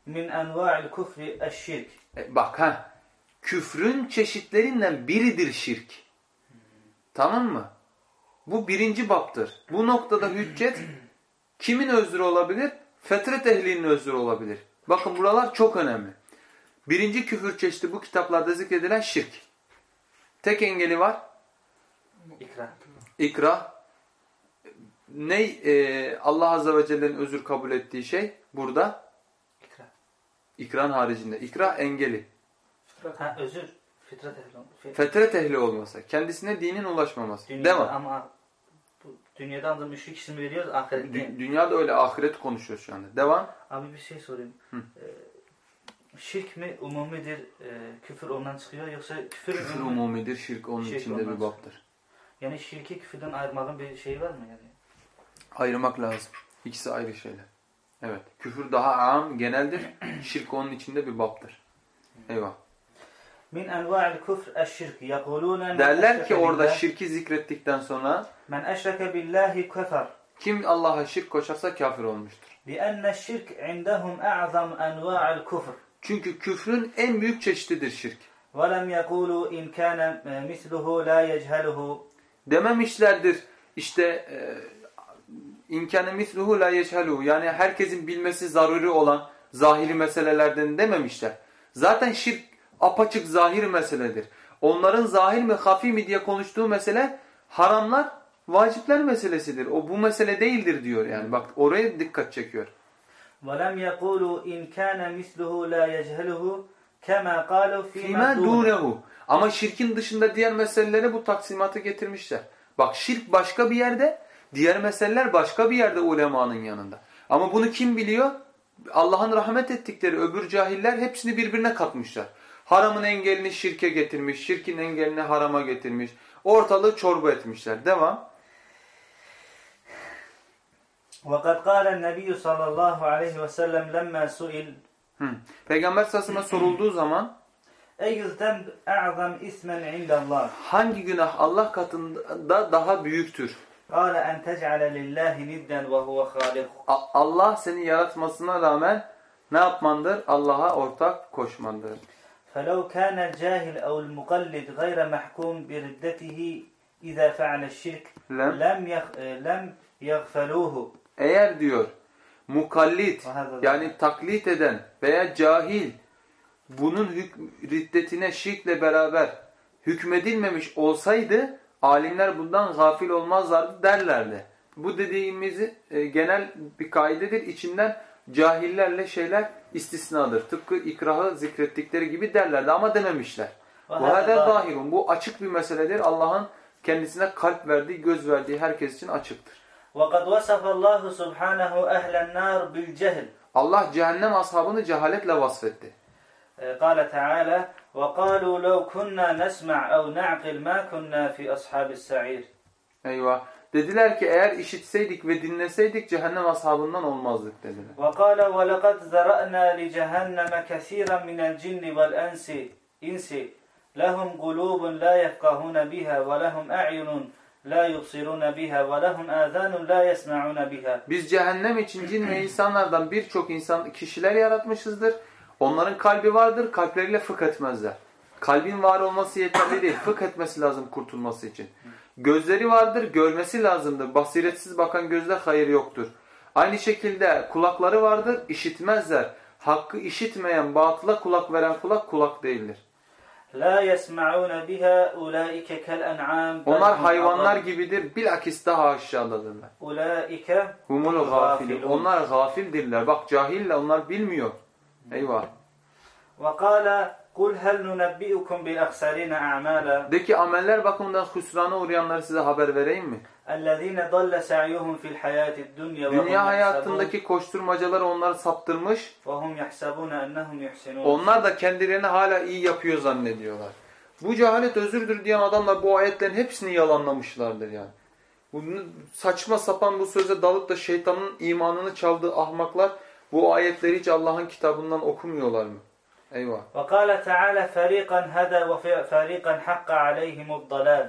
من أنواع الكفر الشرك E, bak ha. Küfrün çeşitlerinden biridir şirk. Tamam mı? Bu birinci baptır. Bu noktada hüccet kimin özrü olabilir? Fetret ehlinin özrü olabilir. Bakın buralar çok önemli. Birinci küfür çeşidi bu kitaplarda zikredilen şirk. Tek engeli var. İkra. İkrah. Ne e, Allah Azze ve Celle'nin özür kabul ettiği şey burada? İkra. İkran haricinde. İkrah engeli. Ha özür. Fitrat ehli. Fetret ehli olması. Kendisine dinin ulaşmaması. Dünyada Devam. ama bu dünyada da müşrik ismi veriyoruz ahirette. Dü- dünyada öyle ahiret konuşuyoruz şu anda. Devam. Abi bir şey sorayım. Hı. Ee, Şirk mi umumidir, e, küfür ondan çıkıyor yoksa küfür, Küfür mü? umumidir, şirk onun Şirk içinde bir baptır. Yani şirki küfürden ayırmanın bir şeyi var mı yani? Ayırmak lazım. İkisi ayrı şeyler. Evet. Küfür daha am, geneldir. şirk onun içinde bir baptır. Eyvah. Min enva'il küfr eşşirk Derler ki orada şirki zikrettikten sonra men eşreke billahi kefer kim Allah'a şirk koşarsa kafir olmuştur. Bi lienne şirk indehum e'zam enva'il küfr Çünkü küfrün en büyük çeşididir şirk. ولم يقولوا إن كان مثله لا يجهله Dememişlerdir işte e, imkanı misluhu la yeşhalu yani herkesin bilmesi zaruri olan zahiri meselelerden dememişler. Zaten şirk apaçık zahir meseledir. Onların zahir mi hafi mi diye konuştuğu mesele haramlar vacipler meselesidir. O bu mesele değildir diyor yani. Bak oraya dikkat çekiyor. ولم يقولوا إن كان مثله لا يجهله كما قالوا فيما Fîmâ دونه dûnehu. Ama şirkin dışında diğer meseleleri bu taksimatı getirmişler. Bak şirk başka bir yerde, diğer meseleler başka bir yerde ulemanın yanında. Ama bunu kim biliyor? Allah'ın rahmet ettikleri öbür cahiller hepsini birbirine katmışlar. Haramın engelini şirke getirmiş, şirkin engelini harama getirmiş. Ortalığı çorba etmişler. Devam. وقد قال النبي صلى الله عليه وسلم لما سئل Hı. Peygamber sasına sorulduğu zaman أي الذنب أعظم إثما عند الله hangi günah Allah katında daha büyüktür? قال أن تجعل لله ندا وهو خالق A- Allah seni yaratmasına rağmen ne yapmandır? Allah'a ortak koşmandır. فلو كان الجاهل أو المقلد غير محكوم بردته إذا فعل الشرك Lem. لم يخ... لم يغفلوه Eğer diyor mukallit وهذا yani taklit eden veya cahil bunun hük- riddetine şirkle beraber hükmedilmemiş olsaydı alimler bundan gafil olmazlardı derlerdi. bu dediğimizi e, genel bir kaidedir. İçinden cahillerle şeyler istisnadır. Tıpkı ikrahı zikrettikleri gibi derlerdi ama dememişler. Bu وهذا hadel ظاهر. zahirun. Bu açık bir meseledir. Allah'ın kendisine kalp verdiği, göz verdiği herkes için açıktır. وقد وصف الله سبحانه أهل النار بالجهل Allah cehennem ashabını cehaletle vasfetti. قال تعالى وقالوا لو كنا نسمع أو نعقل ما كنا في أصحاب السعير Eyvah. Dediler ki eğer işitseydik ve dinleseydik cehennem ashabından olmazdık dediler. وقال ولقد ذرأنا لجهنم كثيرا من الجن والأنس إنس لهم قلوب لا يفقهون بها ولهم أعين la yubsiruna biha ve lehum azanun la yesmauna biha. Biz cehennem için cin ve insanlardan birçok insan kişiler yaratmışızdır. Onların kalbi vardır, kalpleriyle fıkh etmezler. Kalbin var olması yeterli değil, fıkh etmesi lazım kurtulması için. Gözleri vardır, görmesi lazımdır. Basiretsiz bakan gözde hayır yoktur. Aynı şekilde kulakları vardır, işitmezler. Hakkı işitmeyen batıla kulak veren kulak kulak değildir. La yesma'un biha ulaike kel en'am. Onlar hayvanlar gibidir bilakis daha aşağıdadırlar. Ulaike humul gafilun. Onlar gafildirler. Bak cahille onlar bilmiyor. Eyvah. Ve kâle kul hel nunebbi'ukum bil aksarine a'mala. De ki ameller bakımından hüsrana uğrayanları size haber vereyim mi? الذين ضل سعيهم في الحياة الدنيا وهم Dünya يحسبون, hayatındaki koşturmacaları onları saptırmış. وهم يحسبون أنهم يحسنون Onlar da kendilerini hala iyi yapıyor zannediyorlar. Bu cehalet özürdür diyen adamlar bu ayetlerin hepsini yalanlamışlardır yani. Bu saçma sapan bu söze dalıp da şeytanın imanını çaldığı ahmaklar bu ayetleri hiç Allah'ın kitabından okumuyorlar mı? Eyvah. وقال تعالى فريقا هدى وفريقا حق عليهم الضلال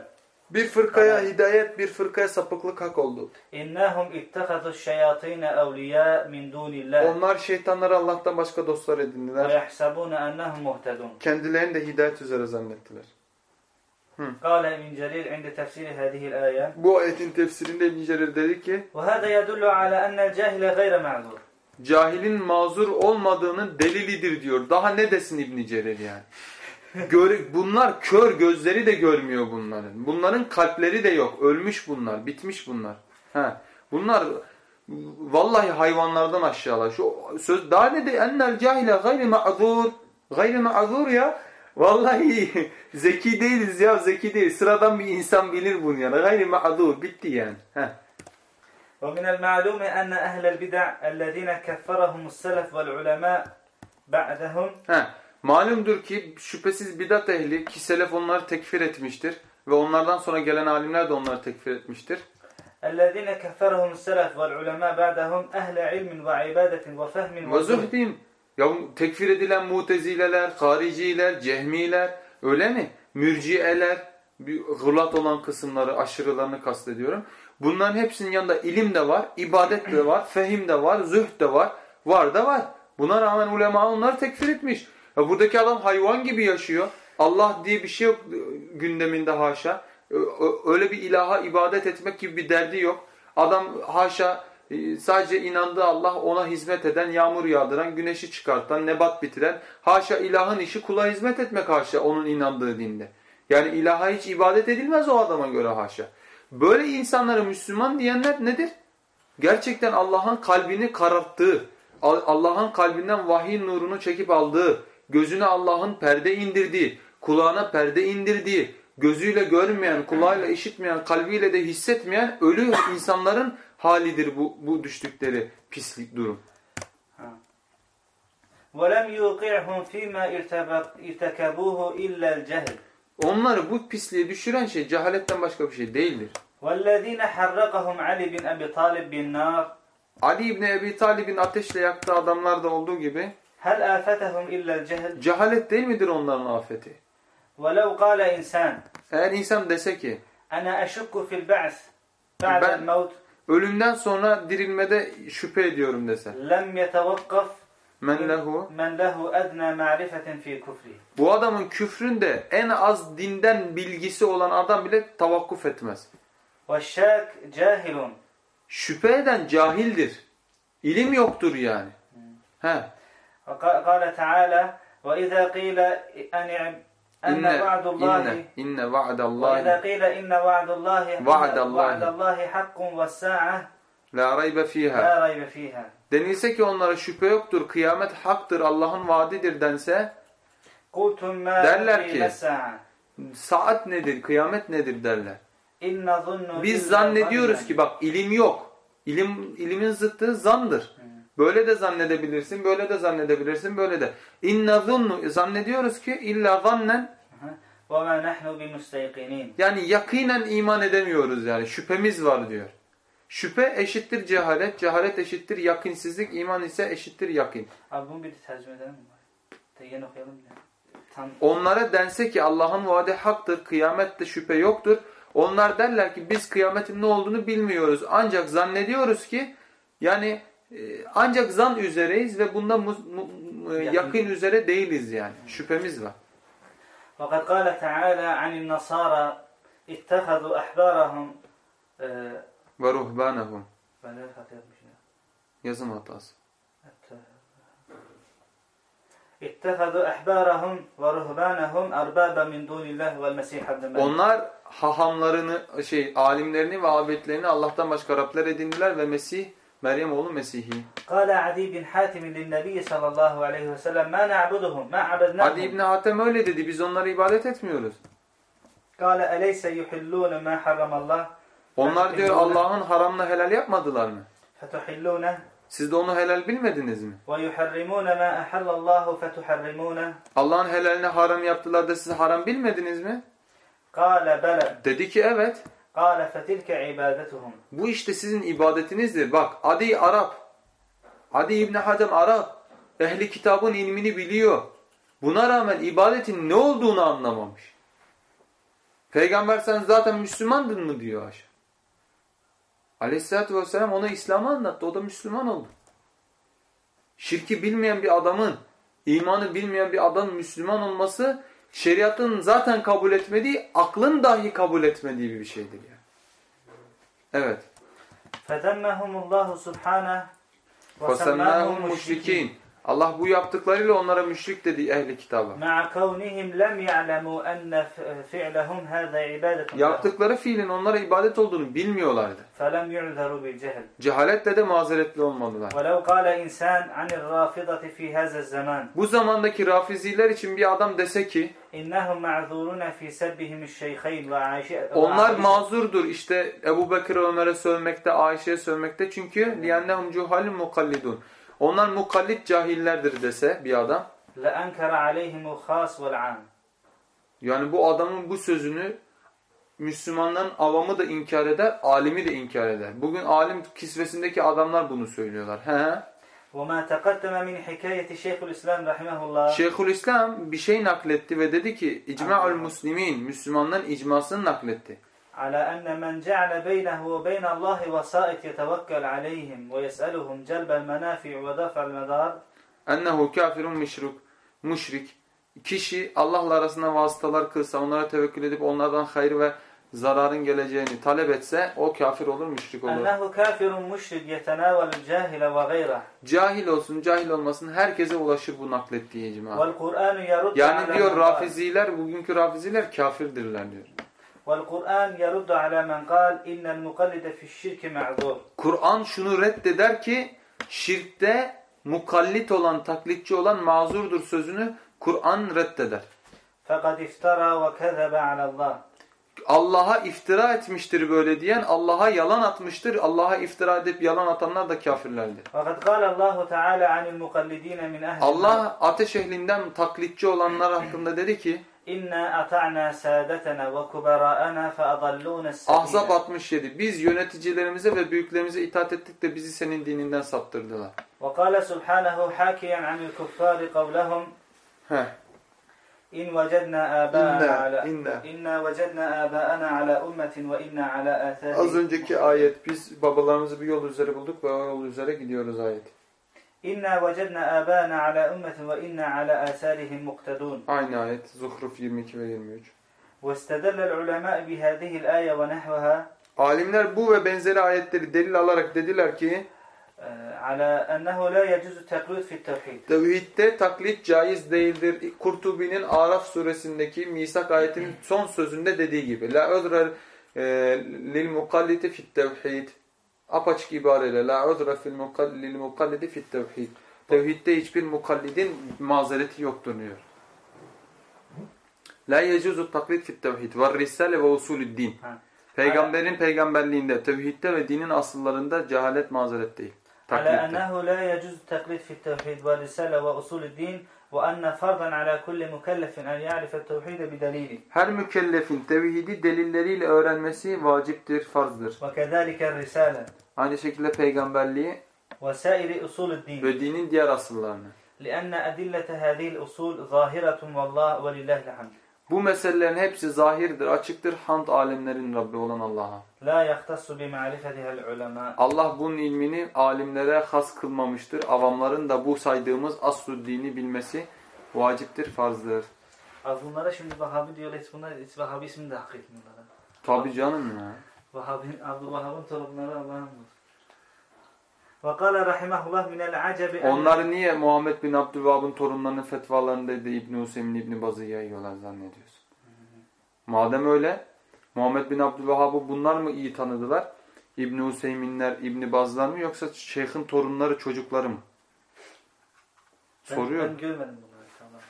bir fırkaya hidayet, bir fırkaya sapıklık hak oldu. İnnehum ittehadu şeyatine evliya min dunillah. Onlar şeytanları Allah'tan başka dostlar edindiler. Ve yahsabune ennehum muhtedun. Kendilerini de hidayet üzere zannettiler. Kale İbn Cerir inde tefsiri hadihil ayet. Bu ayetin tefsirinde İbn Cerir dedi ki: "Ve hada yedullu ala enel cahile gayre ma'zur." Cahilin mazur olmadığının delilidir diyor. Daha ne desin İbn Cerir yani? Gör, bunlar kör gözleri de görmüyor bunların. Bunların kalpleri de yok. Ölmüş bunlar, bitmiş bunlar. Ha. Bunlar vallahi hayvanlardan aşağılar. Şu söz daha ne de ennel cahile gayri ma'zur. Gayri ma'zur ya. Vallahi zeki değiliz ya zeki değil. Sıradan bir insan bilir bunu yani. Gayri ma'zur bitti yani. Ha. ومن المعلوم أن أهل البدع الذين كفرهم السلف والعلماء بعدهم He, malumdur ki şüphesiz bidat ehli ki selef onları tekfir etmiştir ve onlardan sonra gelen alimler de onları tekfir etmiştir. الذين كفرهم السلف والعلماء بعدهم أهل علم وعبادة وفهم Ve وزهد zuhdin. Ya tekfir edilen mutezileler, hariciler, cehmiler öyle mi? Mürciyeler, bir gılat olan kısımları, aşırılarını kastediyorum. Bunların hepsinin yanında ilim de var, ibadet de var, fehim de var, zühd de var. Var da var. Buna rağmen ulema onları tekfir etmiş. Ya buradaki adam hayvan gibi yaşıyor. Allah diye bir şey yok gündeminde haşa. Öyle bir ilaha ibadet etmek gibi bir derdi yok. Adam haşa e, sadece inandığı Allah ona hizmet eden, yağmur yağdıran, güneşi çıkartan, nebat bitiren. Haşa ilahın işi kula hizmet etmek haşa onun inandığı dinde. Yani ilaha hiç ibadet edilmez o adama göre haşa. Böyle insanlara Müslüman diyenler nedir? Gerçekten Allah'ın kalbini kararttığı, Al- Allah'ın kalbinden vahiy nurunu çekip aldığı, gözüne Allah'ın perde indirdiği, kulağına perde indirdiği, gözüyle görmeyen, kulağıyla işitmeyen, kalbiyle de hissetmeyen ölü insanların halidir bu, bu düştükleri pislik durum. ولم يوقعهم فيما ارتبق- ارتكبوه إلا الجهل Onları bu pisliğe düşüren şey cehaletten başka bir şey değildir. والذين حرقهم علي بن أبي طالب بالنار Ali İbni Ebi Talib'in ateşle yaktığı adamlarda olduğu gibi Hel afetehum illel cehl. Cehalet değil midir onların afeti? Velev kâle insan. Eğer insan dese ki Ana eşukku fil ba's ba'del mevt. Ölümden sonra dirilmede şüphe ediyorum dese. Lem yetevakkaf Men lehu men lehu edna ma'rifetin fi küfri. Bu adamın küfründe en az dinden bilgisi olan adam bile tavakkuf etmez. Ve cahilun. Şüphe eden cahildir. İlim yoktur yani. Hmm. He. وق- قال تعالى وإذا قيل أن أن İnne, وعد الله inne, inne وإذا va'dallahi قيل إن وعد الله وعد الله. وعد الله حق والساعة la raybe fiha. لا ريب فيها Denilse ki onlara şüphe yoktur, kıyamet haktır, Allah'ın vaadidir dense, قلتم ما Derler أدري ki- ما الساعة saat nedir, kıyamet nedir derler. إن نظن Biz إلا zannediyoruz ظنا. ki bak ilim yok. İlim ilimin zıttı zandır. Böyle de zannedebilirsin, böyle de zannedebilirsin, böyle de. İnna zunnu zannediyoruz ki illa zannen yani yakinen iman edemiyoruz yani. Şüphemiz var diyor. Şüphe eşittir cehalet, cehalet eşittir yakinsizlik, iman ise eşittir yakin. Abi bunu bir tercüme edelim mi? Yeni okuyalım ya. Tam... Onlara dense ki Allah'ın vaadi haktır, kıyamette şüphe yoktur. Onlar derler ki biz kıyametin ne olduğunu bilmiyoruz. Ancak zannediyoruz ki yani ancak zan üzereyiz ve bunda mu, mu- mu- Yakın. yakın üzere değiliz yani. Şüphemiz var. وقد قال تعالى عن النصارى اتخذوا أحبارهم e, Ve ruhbanahum. ben de hata yapmışım ya. Yazım hatası. اتخذوا أحبارهم ورهبانهم أربابا من دون الله والمسيح ابن مريم Onlar hahamlarını, şey alimlerini ve abidlerini Allah'tan başka Rabler edindiler ve Mesih, Meryem oğlu Mesih'i. Kale Adi bin Hatim linnebiyyi sallallahu aleyhi ve sellem ma na'buduhum ma abednahum. Adi ibn Hatem öyle dedi. Biz onlara ibadet etmiyoruz. Kale eleyse yuhillûne ma haramallah. Onlar diyor Allah'ın haramla helal yapmadılar mı? Fetuhillûne. Siz de onu helal bilmediniz mi? Allah'ın helalini haram yaptılar da siz haram bilmediniz mi? Dedi ki evet. قال فتلك عبادتهم Bu işte sizin ibadetinizdir. Bak Adi Arap. Adi İbni Hatem Arap. Ehli kitabın ilmini biliyor. Buna rağmen ibadetin ne olduğunu anlamamış. Peygamber sen zaten Müslümandın mı diyor Ayşe. Aleyhisselatü Vesselam ona İslam'ı anlattı. O da Müslüman oldu. Şirki bilmeyen bir adamın, imanı bilmeyen bir adamın Müslüman olması şeriatın zaten kabul etmediği, aklın dahi kabul etmediği bir şeydir yani. Evet. فذمهم الله سبحانه فَسَمَّاهُمْ مُشْرِك۪ينَ Allah bu yaptıklarıyla onlara müşrik dedi ehli kitaba. مع كونهم لم يعلموا أن فعلهم هذا عبادة له Yaptıkları fiilin onlara ibadet olduğunu bilmiyorlardı. فلم يعذروا بالجهل Cehaletle de mazeretli olmadılar. ولو قال إنسان عن الرافضة في هذا الزمان Bu zamandaki rafiziler için bir adam dese ki إنهم معذورون في سبهم الشيخين وعائشة onlar وعائشة mazurdur işte Ebu Bekir'e Ömer'e sövmekte, Ayşe'ye sövmekte çünkü لِيَنَّهُمْ جُهَالٍ مُقَلِّدُونَ Onlar mukallit cahillerdir dese bir adam. لأنكر عليهم الخاص والعام Yani bu adamın bu sözünü Müslümanların avamı da inkar eder, alimi de inkar eder. Bugün alim kisvesindeki adamlar bunu söylüyorlar. He. وما تقدم من حكاية شيخ الإسلام رحمه الله Şeyhülislam bir şey nakletti ve dedi ki İcma'ul Müslimin, Müslümanların icmasını nakletti. على أن من جعل بينه وبين الله وسائط يتوكل عليهم ويسألهم جلب المنافع ودفع المضار Ennehu kafirun müşrik. Müşrik. Kişi Allah'la arasında vasıtalar kılsa, onlara tevekkül edip onlardan hayır ve zararın geleceğini talep etse o kafir olur, müşrik olur. أنه كافر مشرك يتناول الجاهل وغيره Cahil olsun, cahil olmasın herkese ulaşır bu naklettiği icma. والقرآن يرد Yani على diyor من قال Rafiziler, bugünkü Rafiziler kafirdirler diyor. والقرآن يرد على من قال إن المقلد في الشرك معذور Kur'an şunu reddeder ki şirkte mukallit olan, taklitçi olan mazurdur sözünü Kur'an reddeder. فقد افترى وكذب على الله Allah'a iftira etmiştir böyle diyen, Allah'a yalan atmıştır. Allah'a iftira edip yalan atanlar da kafirlerdir. وقد قال الله تعالى عن المقلدين من أهل النار Allah ateş ehlinden taklitçi olanlar hakkında dedi ki İnna ata'na sadetena ve kubera'ana fe adallûne Ahzab 67. Biz yöneticilerimize ve büyüklerimize itaat ettik de bizi senin dininden saptırdılar. Ve kâle subhânehu hâkiyen anil kuffâri kavlehum. Heh. İn vecedna âbâ'ana ala inna. inna vecedna âbâ'ana ala ummetin ve inna ala âthâri. Az önceki ayet biz babalarımızı bir yol üzere bulduk ve o yol üzere gidiyoruz ayeti. İnna vecedna abana ala ummetin ve inna ala asarihim muktedun. Aynı ayet Zuhruf 22 ve 23. Vestedellel ulema bi hadihil aye ve nehvaha. Alimler bu ve benzeri ayetleri delil alarak dediler ki ee, ala ennehu la yecuzu teklid fi tevhid. Tevhidde taklit caiz değildir. Kurtubi'nin Araf suresindeki misak ayetinin son sözünde dediği gibi la udra e, lil mukalliti fi tevhid apaçık ibareyle la uzra fil mukallil mukallidi fit tevhid. Tevhidde hiçbir mukallidin mazereti yoktur diyor. La yecuzu taklit fit tevhid ve risale ve usulü din. Peygamberin peygamberliğinde, tevhidde ve dinin asıllarında cehalet mazeret değil. Taklitte. Ala ennehu la yecuzu taklit fit tevhid ve risale ve usulü din وأصول الدين وأن فرضا على كل مكلف أن يعرف التوحيد بدليله Her mükellefin tevhidi delilleriyle öğrenmesi vaciptir, farzdır. وكذلك الرسالة Aynı şekilde peygamberliği وسائر أصول الدين ve dinin diğer asıllarını. لأن أدلة هذه الأصول ظاهرة والله ولله الحمد Bu meselelerin hepsi zahirdir, açıktır. Hamd alemlerin Rabbi olan Allah'a. Allah bunun ilmini alimlere has kılmamıştır. Avamların da bu saydığımız aslu dini bilmesi vaciptir, farzdır. Abi bunlara şimdi Vahabi diyorlar, hiç bunlar hiç Vahabi ismini de hak etmiyorlar. Tabii canım ya. Vahabi, Abdülvahab'ın torunları Allah'ın dostu. وقال رحمه الله من العجب أن Onlar niye Muhammed bin Abdülvahhab'ın torunlarının fetvalarında da İbn-i Hüseyin İbn-i Baz'ı yayıyorlar zannediyorsun. Madem öyle Muhammed bin Abdülvahhab'ı bunlar mı iyi tanıdılar? İbn-i Hüseyinler, İbn-i Baz'lar mı yoksa şeyhin torunları, çocukları mı? ben, Soruyor. ben görmedim bunları. Allah Allah.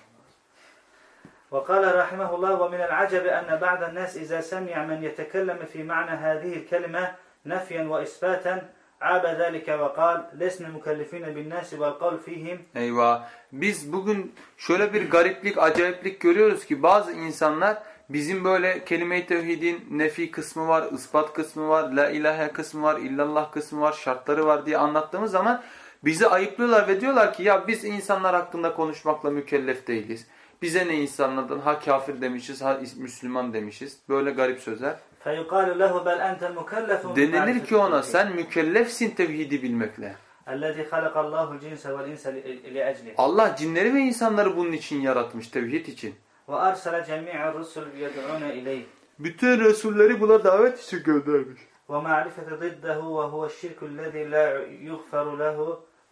وقال رحمه الله ومن العجب أن بعض الناس إذا سمع من يتكلم في معنى هذه الكلمة نفيا وإثباتا abe zalike ve kal lesne mükellefine bin nasi vel kal fihim. Eyvah. Biz bugün şöyle bir gariplik, acayiplik görüyoruz ki bazı insanlar bizim böyle kelime-i tevhidin nefi kısmı var, ispat kısmı var, la ilahe kısmı var, illallah kısmı var, şartları var diye anlattığımız zaman bizi ayıplıyorlar ve diyorlar ki ya biz insanlar hakkında konuşmakla mükellef değiliz. Bize ne insanlardan ha kafir demişiz ha Müslüman demişiz. Böyle garip sözler. فيقال له بل أنت مكلف Denilir بمعرفة ki ona التوحيد. sen mükellefsin tevhidi bilmekle. الذي خلق الله الجنس والإنس لأجله Allah cinleri ve insanları bunun için yaratmış, tevhid için. وأرسل جميع الرسل يدعون إليه Bütün Resulleri buna davet için göndermiş. ومعرفة ضده وهو الشرك الذي لا يغفر له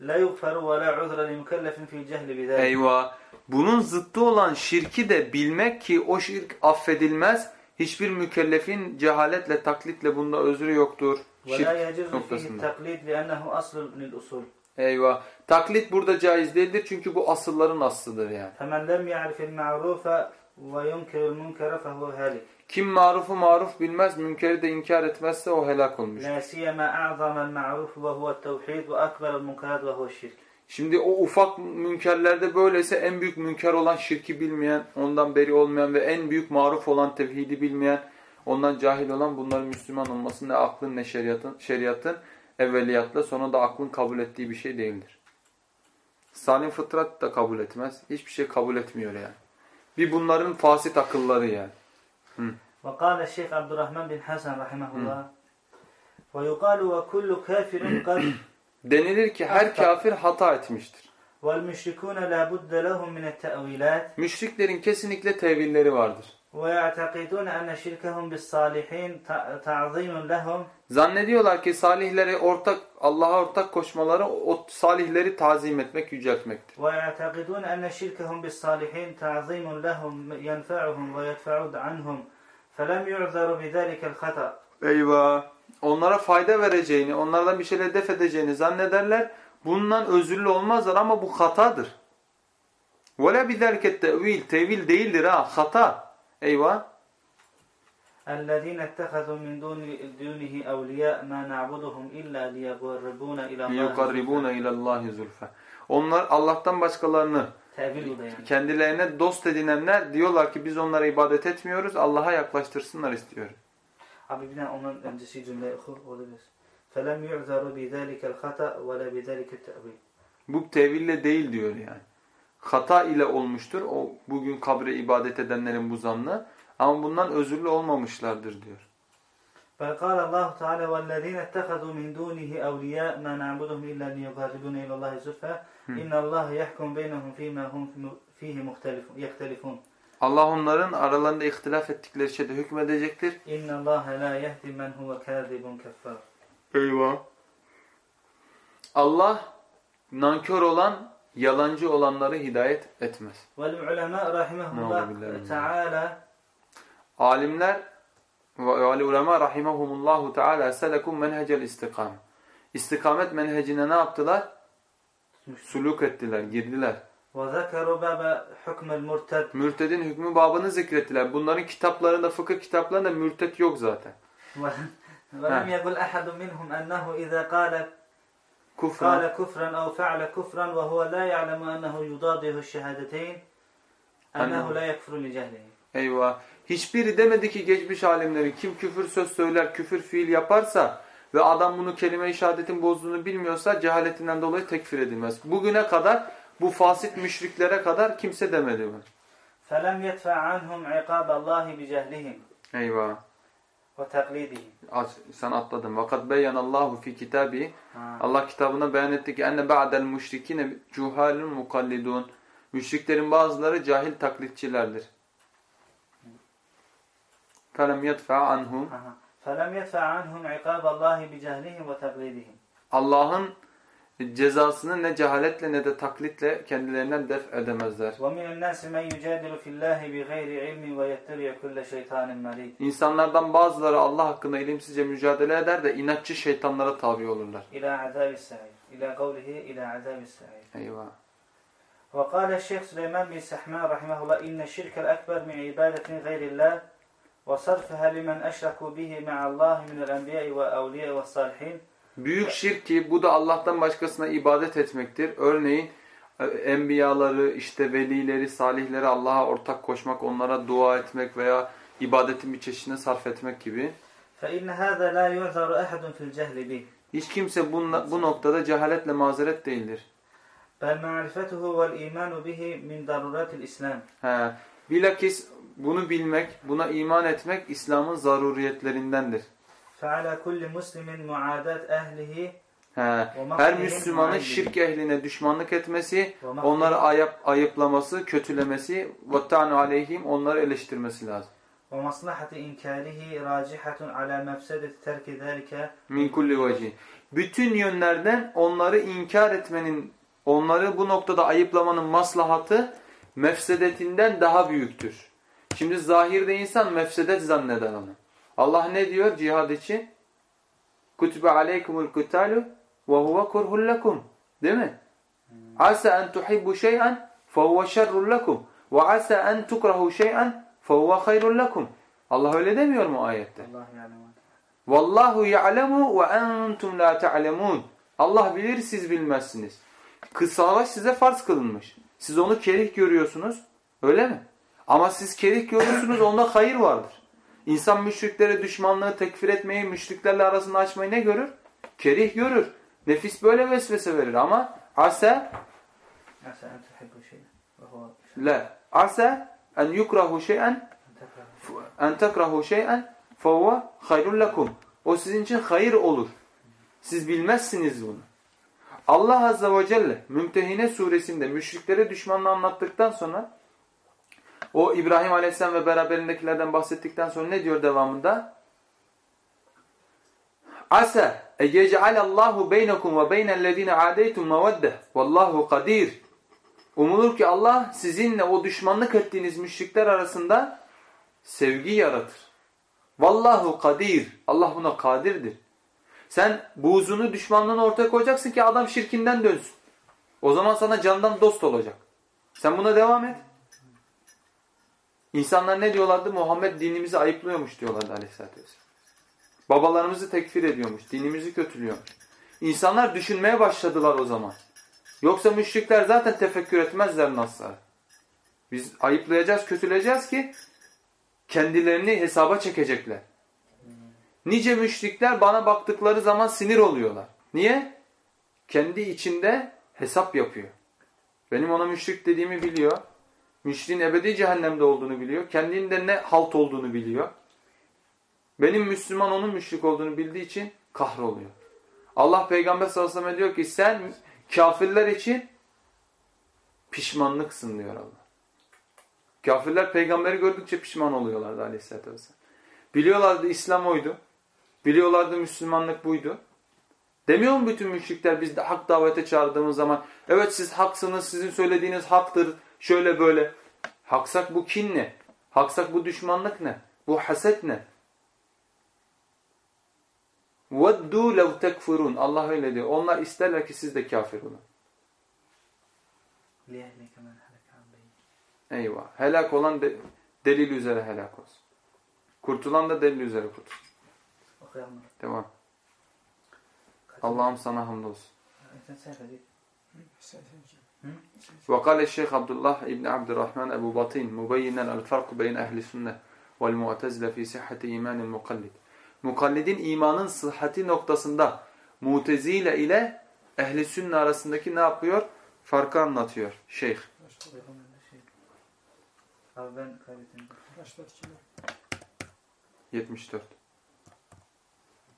لا يغفر ولا عذر لمكلف في الجهل بذلك Eyvah. Bunun zıttı olan şirki de bilmek ki o şirk affedilmez. Hiçbir mükellefin cehaletle, taklitle bunda özrü yoktur. Şirk noktasında. Eyvah. Taklit burada caiz değildir çünkü bu asılların aslıdır yani. Kim marufu maruf bilmez, münkeri de inkar etmezse o helak olmuş. Şimdi o ufak münkerlerde böyleyse en büyük münker olan şirki bilmeyen, ondan beri olmayan ve en büyük maruf olan tevhidi bilmeyen, ondan cahil olan bunların Müslüman olması ne aklın ne şeriatın, şeriatın evveliyatla sonra da aklın kabul ettiği bir şey değildir. Salim fıtrat da kabul etmez. Hiçbir şey kabul etmiyor yani. Bir bunların fasit akılları yani. وقال الشيخ عبد الرحمن بن حسن رحمه الله ويقال وكل كافر قد Denilir ki her kafir hata etmiştir. والمشركون لا بد لهم من التأويلات Müşriklerin kesinlikle tevilleri vardır. ويعتقدون أن شركهم بالصالحين تع- تعظيم لهم Zannediyorlar ki salihleri ortak Allah'a ortak koşmaları o salihleri tazim etmek, yüceltmektir. ويعتقدون أن شركهم بالصالحين تعظيم لهم ينفعهم ويدفع عنهم فلم يعذروا بذلك الخطأ Eyvah! Onlara fayda vereceğini, onlardan bir şeyler def edeceğini zannederler. Bundan özürlü olmazlar ama bu hatadır. وَلَا بِذَلْكَ tevil Tevil değildir ha, hata. Eyvah! الذين اتخذوا من دون دونه أولياء ما نعبدهم إلا ليقربونا إلى الله لِيُقَرِّبُونَ اِلَى اللّٰهِ زُلْفَ Onlar Allah'tan başkalarını Tevil bu da yani. kendilerine dost edinenler diyorlar ki biz onlara ibadet etmiyoruz, Allah'a yaklaştırsınlar istiyor. Abi bir de ondan öncesi cümle okur olabilir. فَلَمْ يُعْذَرُوا بِذَٰلِكَ الْخَطَأ وَلَا بِذَٰلِكَ التَّأْوِيلِ Bu teville değil diyor yani. Hata ile olmuştur. O bugün kabre ibadet edenlerin bu zannı. Ama bundan özürlü olmamışlardır diyor. بل قال الله تعالى والذين اتخذوا من دونه أولياء ما نعبدهم إلا ليقربونا إلى الله زلفى إن الله يحكم بينهم فيما هم فيه مختلف يختلفون Allah onların aralarında ihtilaf ettikleri şeyde hükmedecektir. İnna Allah la yehdi men huve kâzibun keffar. Eyvah. Allah nankör olan, yalancı olanları hidayet etmez. Vel ulema rahimehullah Teala Alimler ve ulema rahimehumullahu Teala selekum menhecel istikam. İstikamet menhecine ne yaptılar? Suluk ettiler, girdiler. وذكروا باب حكم المرتد Mürtedin hükmü babını zikrettiler. Bunların kitaplarında, fıkıh kitaplarında mürted yok zaten. ولم يقل أحد منهم أنه إذا قال Kufra. قال كفرا أو فعل كفرا وهو لا يعلم أنه يضاده الشهادتين أنه لا يكفر لجهله Eyvah. Hiçbiri demedi ki geçmiş alimleri kim küfür söz söyler, küfür fiil yaparsa ve adam bunu kelime-i şehadetin bozduğunu bilmiyorsa cehaletinden dolayı tekfir edilmez. Bugüne kadar bu fasit müşriklere kadar kimse demedi bunu. فلم يدفع عنهم عقاب الله بجهلهم Eyvah. وتقليدهم Aç, sen atladın. Vakat beyyanallahu fi kitabi. Ha. Allah kitabına beyan etti ki enne ba'del müşrikine cuhalun mukallidun. Müşriklerin bazıları cahil taklitçilerdir. Felem yedfa anhum. Aha. فلم يدفع عنهم عقاب الله بجهلهم وتقليدهم Allah'ın cezasını ne cehaletle ne de taklitle kendilerinden def edemezler. ومن الناس من يجادل في الله بغير علم ويتبع كل شيطان مريد İnsanlardan bazıları Allah hakkında ilimsizce mücadele eder de inatçı şeytanlara tabi olurlar. إلى عذاب السعير إلى قوله إلى عذاب السعير Eyvah. وقال الشيخ سليمان بن سحمان رحمه الله إن الشرك الأكبر من عبادة غير الله وصرفها لمن أشركوا به مع الله من الأنبياء والأولياء والصالحين Büyük şirk ki bu da Allah'tan başkasına ibadet etmektir. Örneğin e, enbiyaları, işte velileri, salihleri Allah'a ortak koşmak, onlara dua etmek veya ibadetin bir çeşidine sarf etmek gibi. Hiç kimse bunla, bu noktada cehaletle mazeret değildir. Bel. He. Bilakis bunu bilmek, buna iman etmek İslam'ın zaruriyetlerindendir. فعلى كل مسلم معاداة أهله He. Her Müslümanın şirk ehline düşmanlık etmesi, ومقته onları ayıp, ayıplaması, kötülemesi, وَتَّعْنُ aleyhim onları eleştirmesi lazım. ومصلحة إنكاره راجحة على مفسدة ترك ذلك Min kulli vecih. Bütün yönlerden onları inkar etmenin, onları bu noktada ayıplamanın maslahatı mefsedetinden daha büyüktür. Şimdi zahirde insan mefsedet zanneder onu. Allah ne diyor cihad için? Kutibe aleykumul kutalu ve huve kurhul lekum. Değil mi? Asa en tuhibbu şey'en fehuve şerrul lekum. Ve asa en tukrahu şey'en fehuve hayrul lekum. Allah öyle demiyor mu ayette? Vallahu ya'lemu ve entum la ta'lemun. Allah bilir siz bilmezsiniz. Savaş size farz kılınmış. Siz onu kerih görüyorsunuz. Öyle mi? Ama siz kerih görürsünüz onda hayır vardır. İnsan müşriklere düşmanlığı tekfir etmeyi, müşriklerle arasında açmayı ne görür? Kerih görür. Nefis böyle vesvese verir ama asa la asa en yukrahu şey'en en tekrahu şey'en fevve hayrun lekum. O sizin için hayır olur. Siz bilmezsiniz bunu. Allah Azze ve Celle Mümtehine suresinde müşriklere düşmanla anlattıktan sonra o İbrahim Aleyhisselam ve beraberindekilerden bahsettikten sonra ne diyor devamında? Asa e yec'alallahu beynekum ve beynellezine adeytum mevedde vallahu kadir. Umulur ki Allah sizinle o düşmanlık ettiğiniz müşrikler arasında sevgi yaratır. Vallahu kadir. Allah buna kadirdir. Sen buğzunu, düşmanlığını ortaya koyacaksın ki adam şirkinden dönsün. O zaman sana candan dost olacak. Sen buna devam et. İnsanlar ne diyorlardı? Muhammed dinimizi ayıplıyormuş diyorlardı aleyhissalatü vesselam. Babalarımızı tekfir ediyormuş, dinimizi kötülüyormuş. İnsanlar düşünmeye başladılar o zaman. Yoksa müşrikler zaten tefekkür etmezler naslara. Biz ayıplayacağız, kötüleyeceğiz ki kendilerini hesaba çekecekler. Nice müşrikler bana baktıkları zaman sinir oluyorlar. Niye? Kendi içinde hesap yapıyor. Benim ona müşrik dediğimi biliyor. Müşriğin ebedi cehennemde olduğunu biliyor. Kendinde ne halt olduğunu biliyor. Benim Müslüman onun müşrik olduğunu bildiği için kahroluyor. Allah Peygamber sallallahu aleyhi ve sellem diyor ki sen kafirler için pişmanlıksın diyor Allah. Kafirler peygamberi gördükçe pişman oluyorlardı aleyhissalatü vesselam. Biliyorlardı İslam oydu. Biliyorlardı Müslümanlık buydu. Demiyor mu bütün müşrikler biz de hak davete çağırdığımız zaman evet siz haksınız sizin söylediğiniz haktır şöyle böyle. Haksak bu kin ne? Haksak bu düşmanlık ne? Bu haset ne? وَدُّوا لَوْ تَكْفُرُونَ Allah öyle diyor. Onlar isterler ki siz de kafir olun. لِيَهْلِكَ مَنْ هَلَكَ عَنْ بَيِّنَةٍ Eyvah. Helak olan de, delil üzere helak olsun. Kurtulan da delil üzere kurtulsun. Okuyalım. Devam. Allah'ım sana hamdolsun. Sen sayfa değil. وقال الشيخ عبد الله ابن عبد الرحمن أبو بطين مبينا الفرق بين أهل السنة والمعتزلة في صحة إيمان المقلد Mukallidin imanın sıhhati noktasında Mutezile ile ehli sünne arasındaki ne yapıyor? Farkı anlatıyor şeyh. Uygun bir şey. Abi ben kaybettim. 74.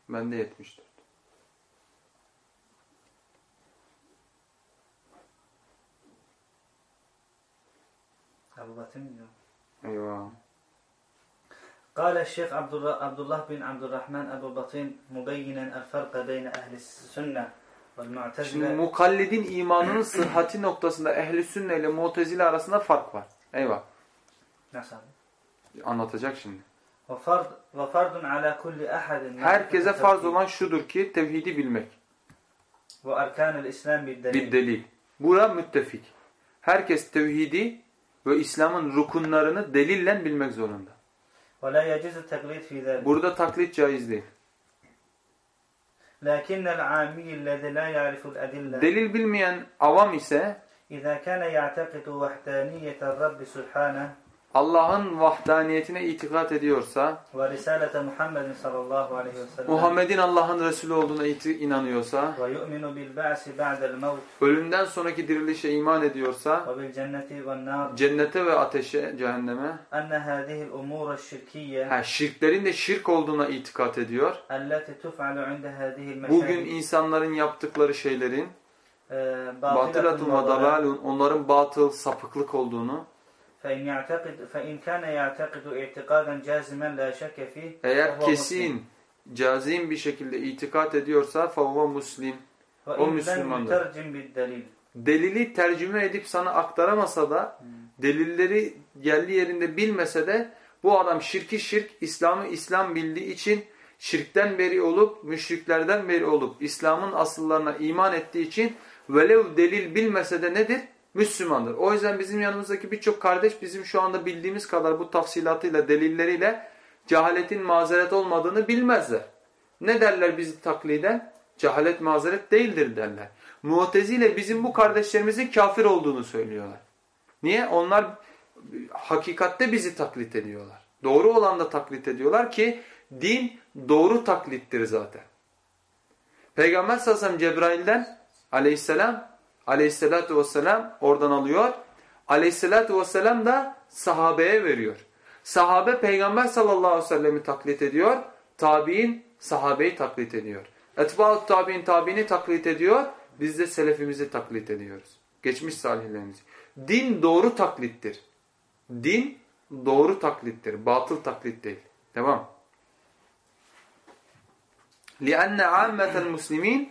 Ben de 74. Abu Batın diyor. Eyvah. قال الشيخ عبد الله عبد الله بن عبد الرحمن أبو بطين مبينا الفرق بين أهل السنة Şimdi والمعتزلة mukallidin imanının sıhhati noktasında ehli sünne ile mutezile arasında fark var. Eyvah. nasıl? Anlatacak şimdi. وفرض وفرض على كل أحد Herkese farz olan şudur ki tevhidi bilmek. وأركان الإسلام Bir بالدليل delil. Bura müttefik. Herkes tevhidi ve İslam'ın rukunlarını delille bilmek zorunda. ولا يجوز التقليد في ذلك Burada taklit caiz değil. لكن العامي الذي لا يعرف الأدلة Delil bilmeyen avam ise إذا كان يعتقد وحدانية الرب سبحانه Allah'ın vahdaniyetine itikat ediyorsa Muhammedin Allah'ın Resulü olduğuna inanıyorsa ölümden sonraki dirilişe iman ediyorsa cennete ve ateşe cehenneme enne şirklerin de şirk olduğuna itikat ediyor. Bugün insanların yaptıkları şeylerin batılatun ve onların batıl sapıklık olduğunu فإن يعتقد فإن كان يعتقد اعتقادا جازما لا شك فيه eğer فهو مسلم. kesin, cazim bir şekilde itikat ediyorsa فَهُوَ muslim. o وإن لم Müslümandır. يترجم بالدليل Delili tercüme edip sana aktaramasa da, delilleri yerli yerinde bilmese de, bu adam şirki şirk, İslam'ı İslam bildiği için şirkten beri olup, müşriklerden beri olup, İslam'ın asıllarına iman ettiği için velev delil bilmese de nedir? Müslümandır. O yüzden bizim yanımızdaki birçok kardeş bizim şu anda bildiğimiz kadar bu tafsilatıyla, delilleriyle cehaletin mazeret olmadığını bilmezler. Ne derler bizi takliden? Cehalet mazeret değildir derler. Mu'tezile bizim bu kardeşlerimizin kafir olduğunu söylüyorlar. Niye? Onlar hakikatte bizi taklit ediyorlar. Doğru olan da taklit ediyorlar ki din doğru taklittir zaten. Peygamber sallallahu aleyhi ve sellem Cebrail'den aleyhisselam aleyhissalatu vesselam oradan alıyor. Aleyhissalatu vesselam da sahabeye veriyor. Sahabe peygamber sallallahu aleyhi ve sellemi taklit ediyor. Tabi'in sahabeyi taklit ediyor. Etba'ut tabi'in tabi'ini taklit ediyor. Biz de selefimizi taklit ediyoruz. Geçmiş salihlerimizi. Din doğru taklittir. Din doğru taklittir. Batıl taklit değil. Devam. لِأَنَّ عَامَّةَ الْمُسْلِمِينَ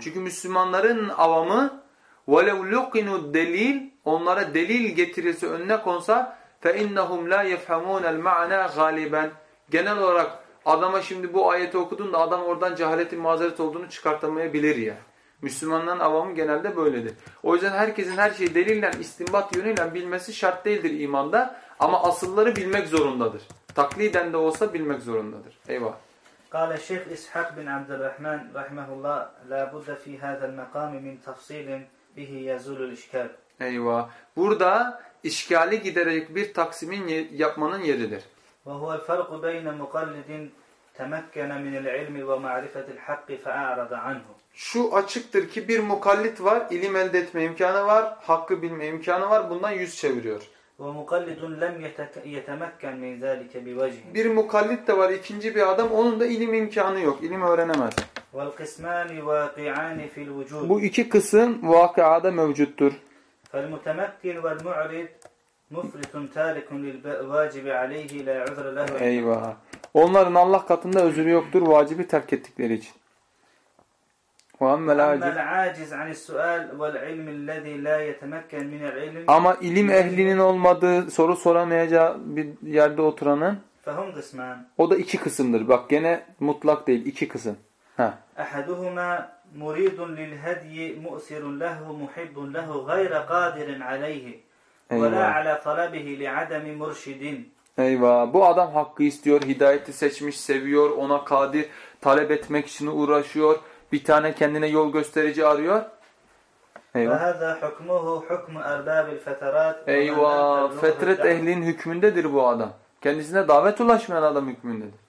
Çünkü Müslümanların avamı وَلَوْ لُقِنُوا delil Onlara delil getirilse önüne konsa فَاِنَّهُمْ لَا يَفْهَمُونَ الْمَعْنَى غَالِبًا Genel olarak adama şimdi bu ayeti okudun da adam oradan cehaletin mazeret olduğunu çıkartamayabilir ya. Müslümanların avamı genelde böyledir. O yüzden herkesin her şeyi delille, istinbat yönüyle bilmesi şart değildir imanda. Ama asılları bilmek zorundadır. Takliden de olsa bilmek zorundadır. Eyvah. قال الشيخ إسحاق بن عبد الرحمن رحمه الله لا بد في هذا المقام من تفصيل به يزول الإشكال Eyvah. Burada işgali giderecek bir taksimin ye- yapmanın yeridir. وهو الفرق بين مقلد تمكن من العلم ومعرفة الحق فأعرض عنه Şu açıktır ki bir mukallit var, ilim elde etme imkanı var, hakkı bilme imkanı var, bundan yüz çeviriyor. Ve mukallidun lem yetemekken min zâlike bivecihin. Bir mukallit de var ikinci bir adam onun da ilim imkanı yok. ilim öğrenemez. Vel kısmâni vâki'âni fil vücud. Bu iki kısım vakıada mevcuttur. Fel mutemekkil vel mu'rid mufritun tâlikun lil vâcibi aleyhi la uzre lehu. Eyvah. Onların Allah katında özrü yoktur vacibi terk ettikleri için. Ama ilim ehlinin olmadığı, soru soramayacağı bir yerde oturanın o da iki kısımdır. Bak gene mutlak değil, iki kısım. Ha. muridun lil hediyi mu'sirun lehu muhibbun lehu gayra kadirin aleyhi ve la ala talabihi li adami murşidin. Eyvah. Bu adam hakkı istiyor, hidayeti seçmiş, seviyor, ona kadir, talep etmek için uğraşıyor. Bir tane kendine yol gösterici arıyor. Eyvah. Eyvah. Fetret ehlinin hükmündedir bu adam. Kendisine davet ulaşmayan adam hükmündedir.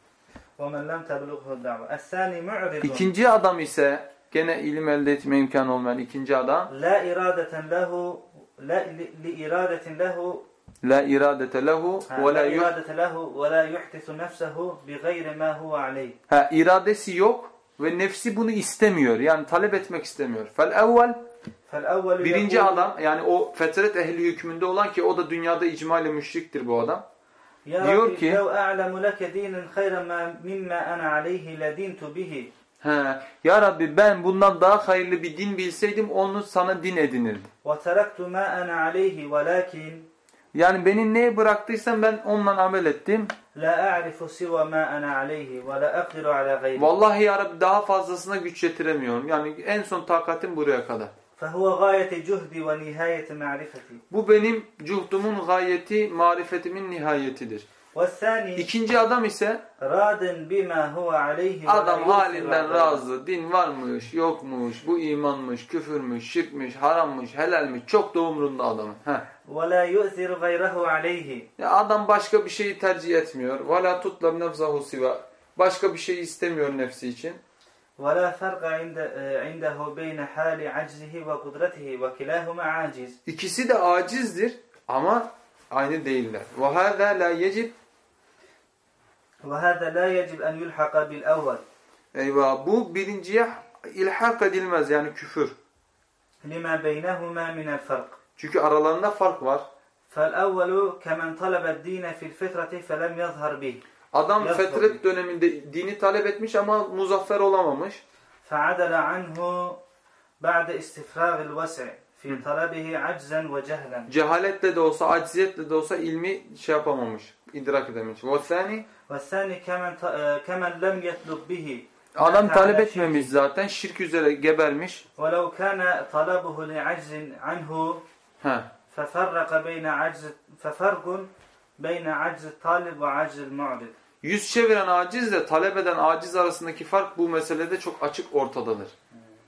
İkinci adam ise gene ilim elde etme imkanı olmayan ikinci adam. La iradeten lehu la li iradetin lehu la iradete lehu ve la iradete lehu ve la yuhtisu nefsehu bi gayri ma huve aleyh. Ha iradesi yok ve nefsi bunu istemiyor. Yani talep etmek istemiyor. Fel evvel فالأول birinci يقول adam yani o fetret ehli hükmünde olan ki o da dünyada icma ile müşriktir bu adam. يا diyor ربي ki- لو أعلم لك دينا خيرا ما مما أنا عليه لدينت به He, ya Rabbi ben bundan daha hayırlı bir din bilseydim onu sana din edinirdim. وتركت ما أنا عليه ولكن yani beni neye bıraktıysan ben onunla amel ettim. La a'rifu. Vallahi ya Rabbi daha fazlasına güç yetiremiyorum. Yani en son takatim buraya kadar. Bu benim cuhdumun gayeti, marifetimin nihayetidir. والثاني İkinci adam ise راد بما هو عليه ولا adam يؤثر halinden على razı. Din varmış, yokmuş, bu imanmış, küfürmüş, şirkmiş, harammış, helalmiş. Çok da umrunda adamın. Heh. ولا يؤثر غيره عليه Ya adam başka bir şeyi tercih etmiyor. وَلَا تُطْلَبْ نَفْزَهُ siva. Başka bir şey istemiyor nefsi için. ولا فرق عند عنده بين حال عجزه وقدرته وكلاهما عاجز İkisi de acizdir ama aynı değiller. وَهَذَا لَا يَجِبْ وهذا لا يجب أن يلحق بالأول Eyvah bu birinciye ilhak edilmez yani küfür. لما بينهما من الفرق Çünkü aralarında fark var. فالأول كمن طلب الدين في الفطرة فلم يظهر به Adam Yaz fetret tabii. döneminde dini talep etmiş ama muzaffer olamamış. فعدل عنه بعد استفراغ الوسع في طلبه عجزا وجهلا Cehaletle de olsa, acziyetle de olsa ilmi şey yapamamış, idrak edememiş. وَالثَّانِ والثاني كمن كمن لم يطلب به Adam مات talep على etmemiş zaten, şirk üzere gebermiş. ولو كان طلبه لعجز عنه He. ففرق بين عجز ففرق بين عجز الطالب وعجز المعرض Yüz çeviren acizle talep eden aciz arasındaki fark bu meselede çok açık ortadadır.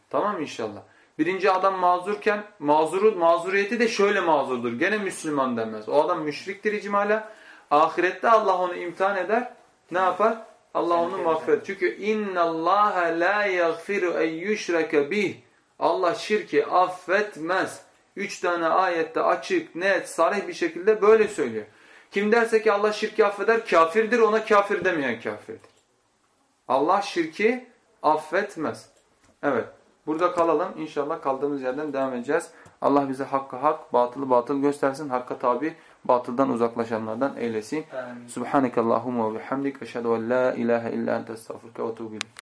Tamam mı inşallah? Birinci adam mazurken mazuru, mazuriyeti de şöyle mazurdur. Gene Müslüman denmez. O adam müşriktir icmala. Ahirette Allah onu imtihan eder. Ne yapar? Allah onu mağfiret. Çünkü inna Allah la yaghfiru en yushraka bih. Allah şirki affetmez. Üç tane ayette açık, net, sarih bir şekilde böyle söylüyor. Kim derse ki Allah şirki affeder, kafirdir. Ona kafir demeyen kafirdir. Allah şirki affetmez. Evet. Burada kalalım. İnşallah kaldığımız yerden devam edeceğiz. Allah bize hakkı hak, batılı batıl göstersin. Hakka tabi, batıldan uzaklaşanlardan eylesin. Subhanekallahumma ve bihamdik. Eşhedü en la ilahe illa ente estağfurke ve tuğbilek.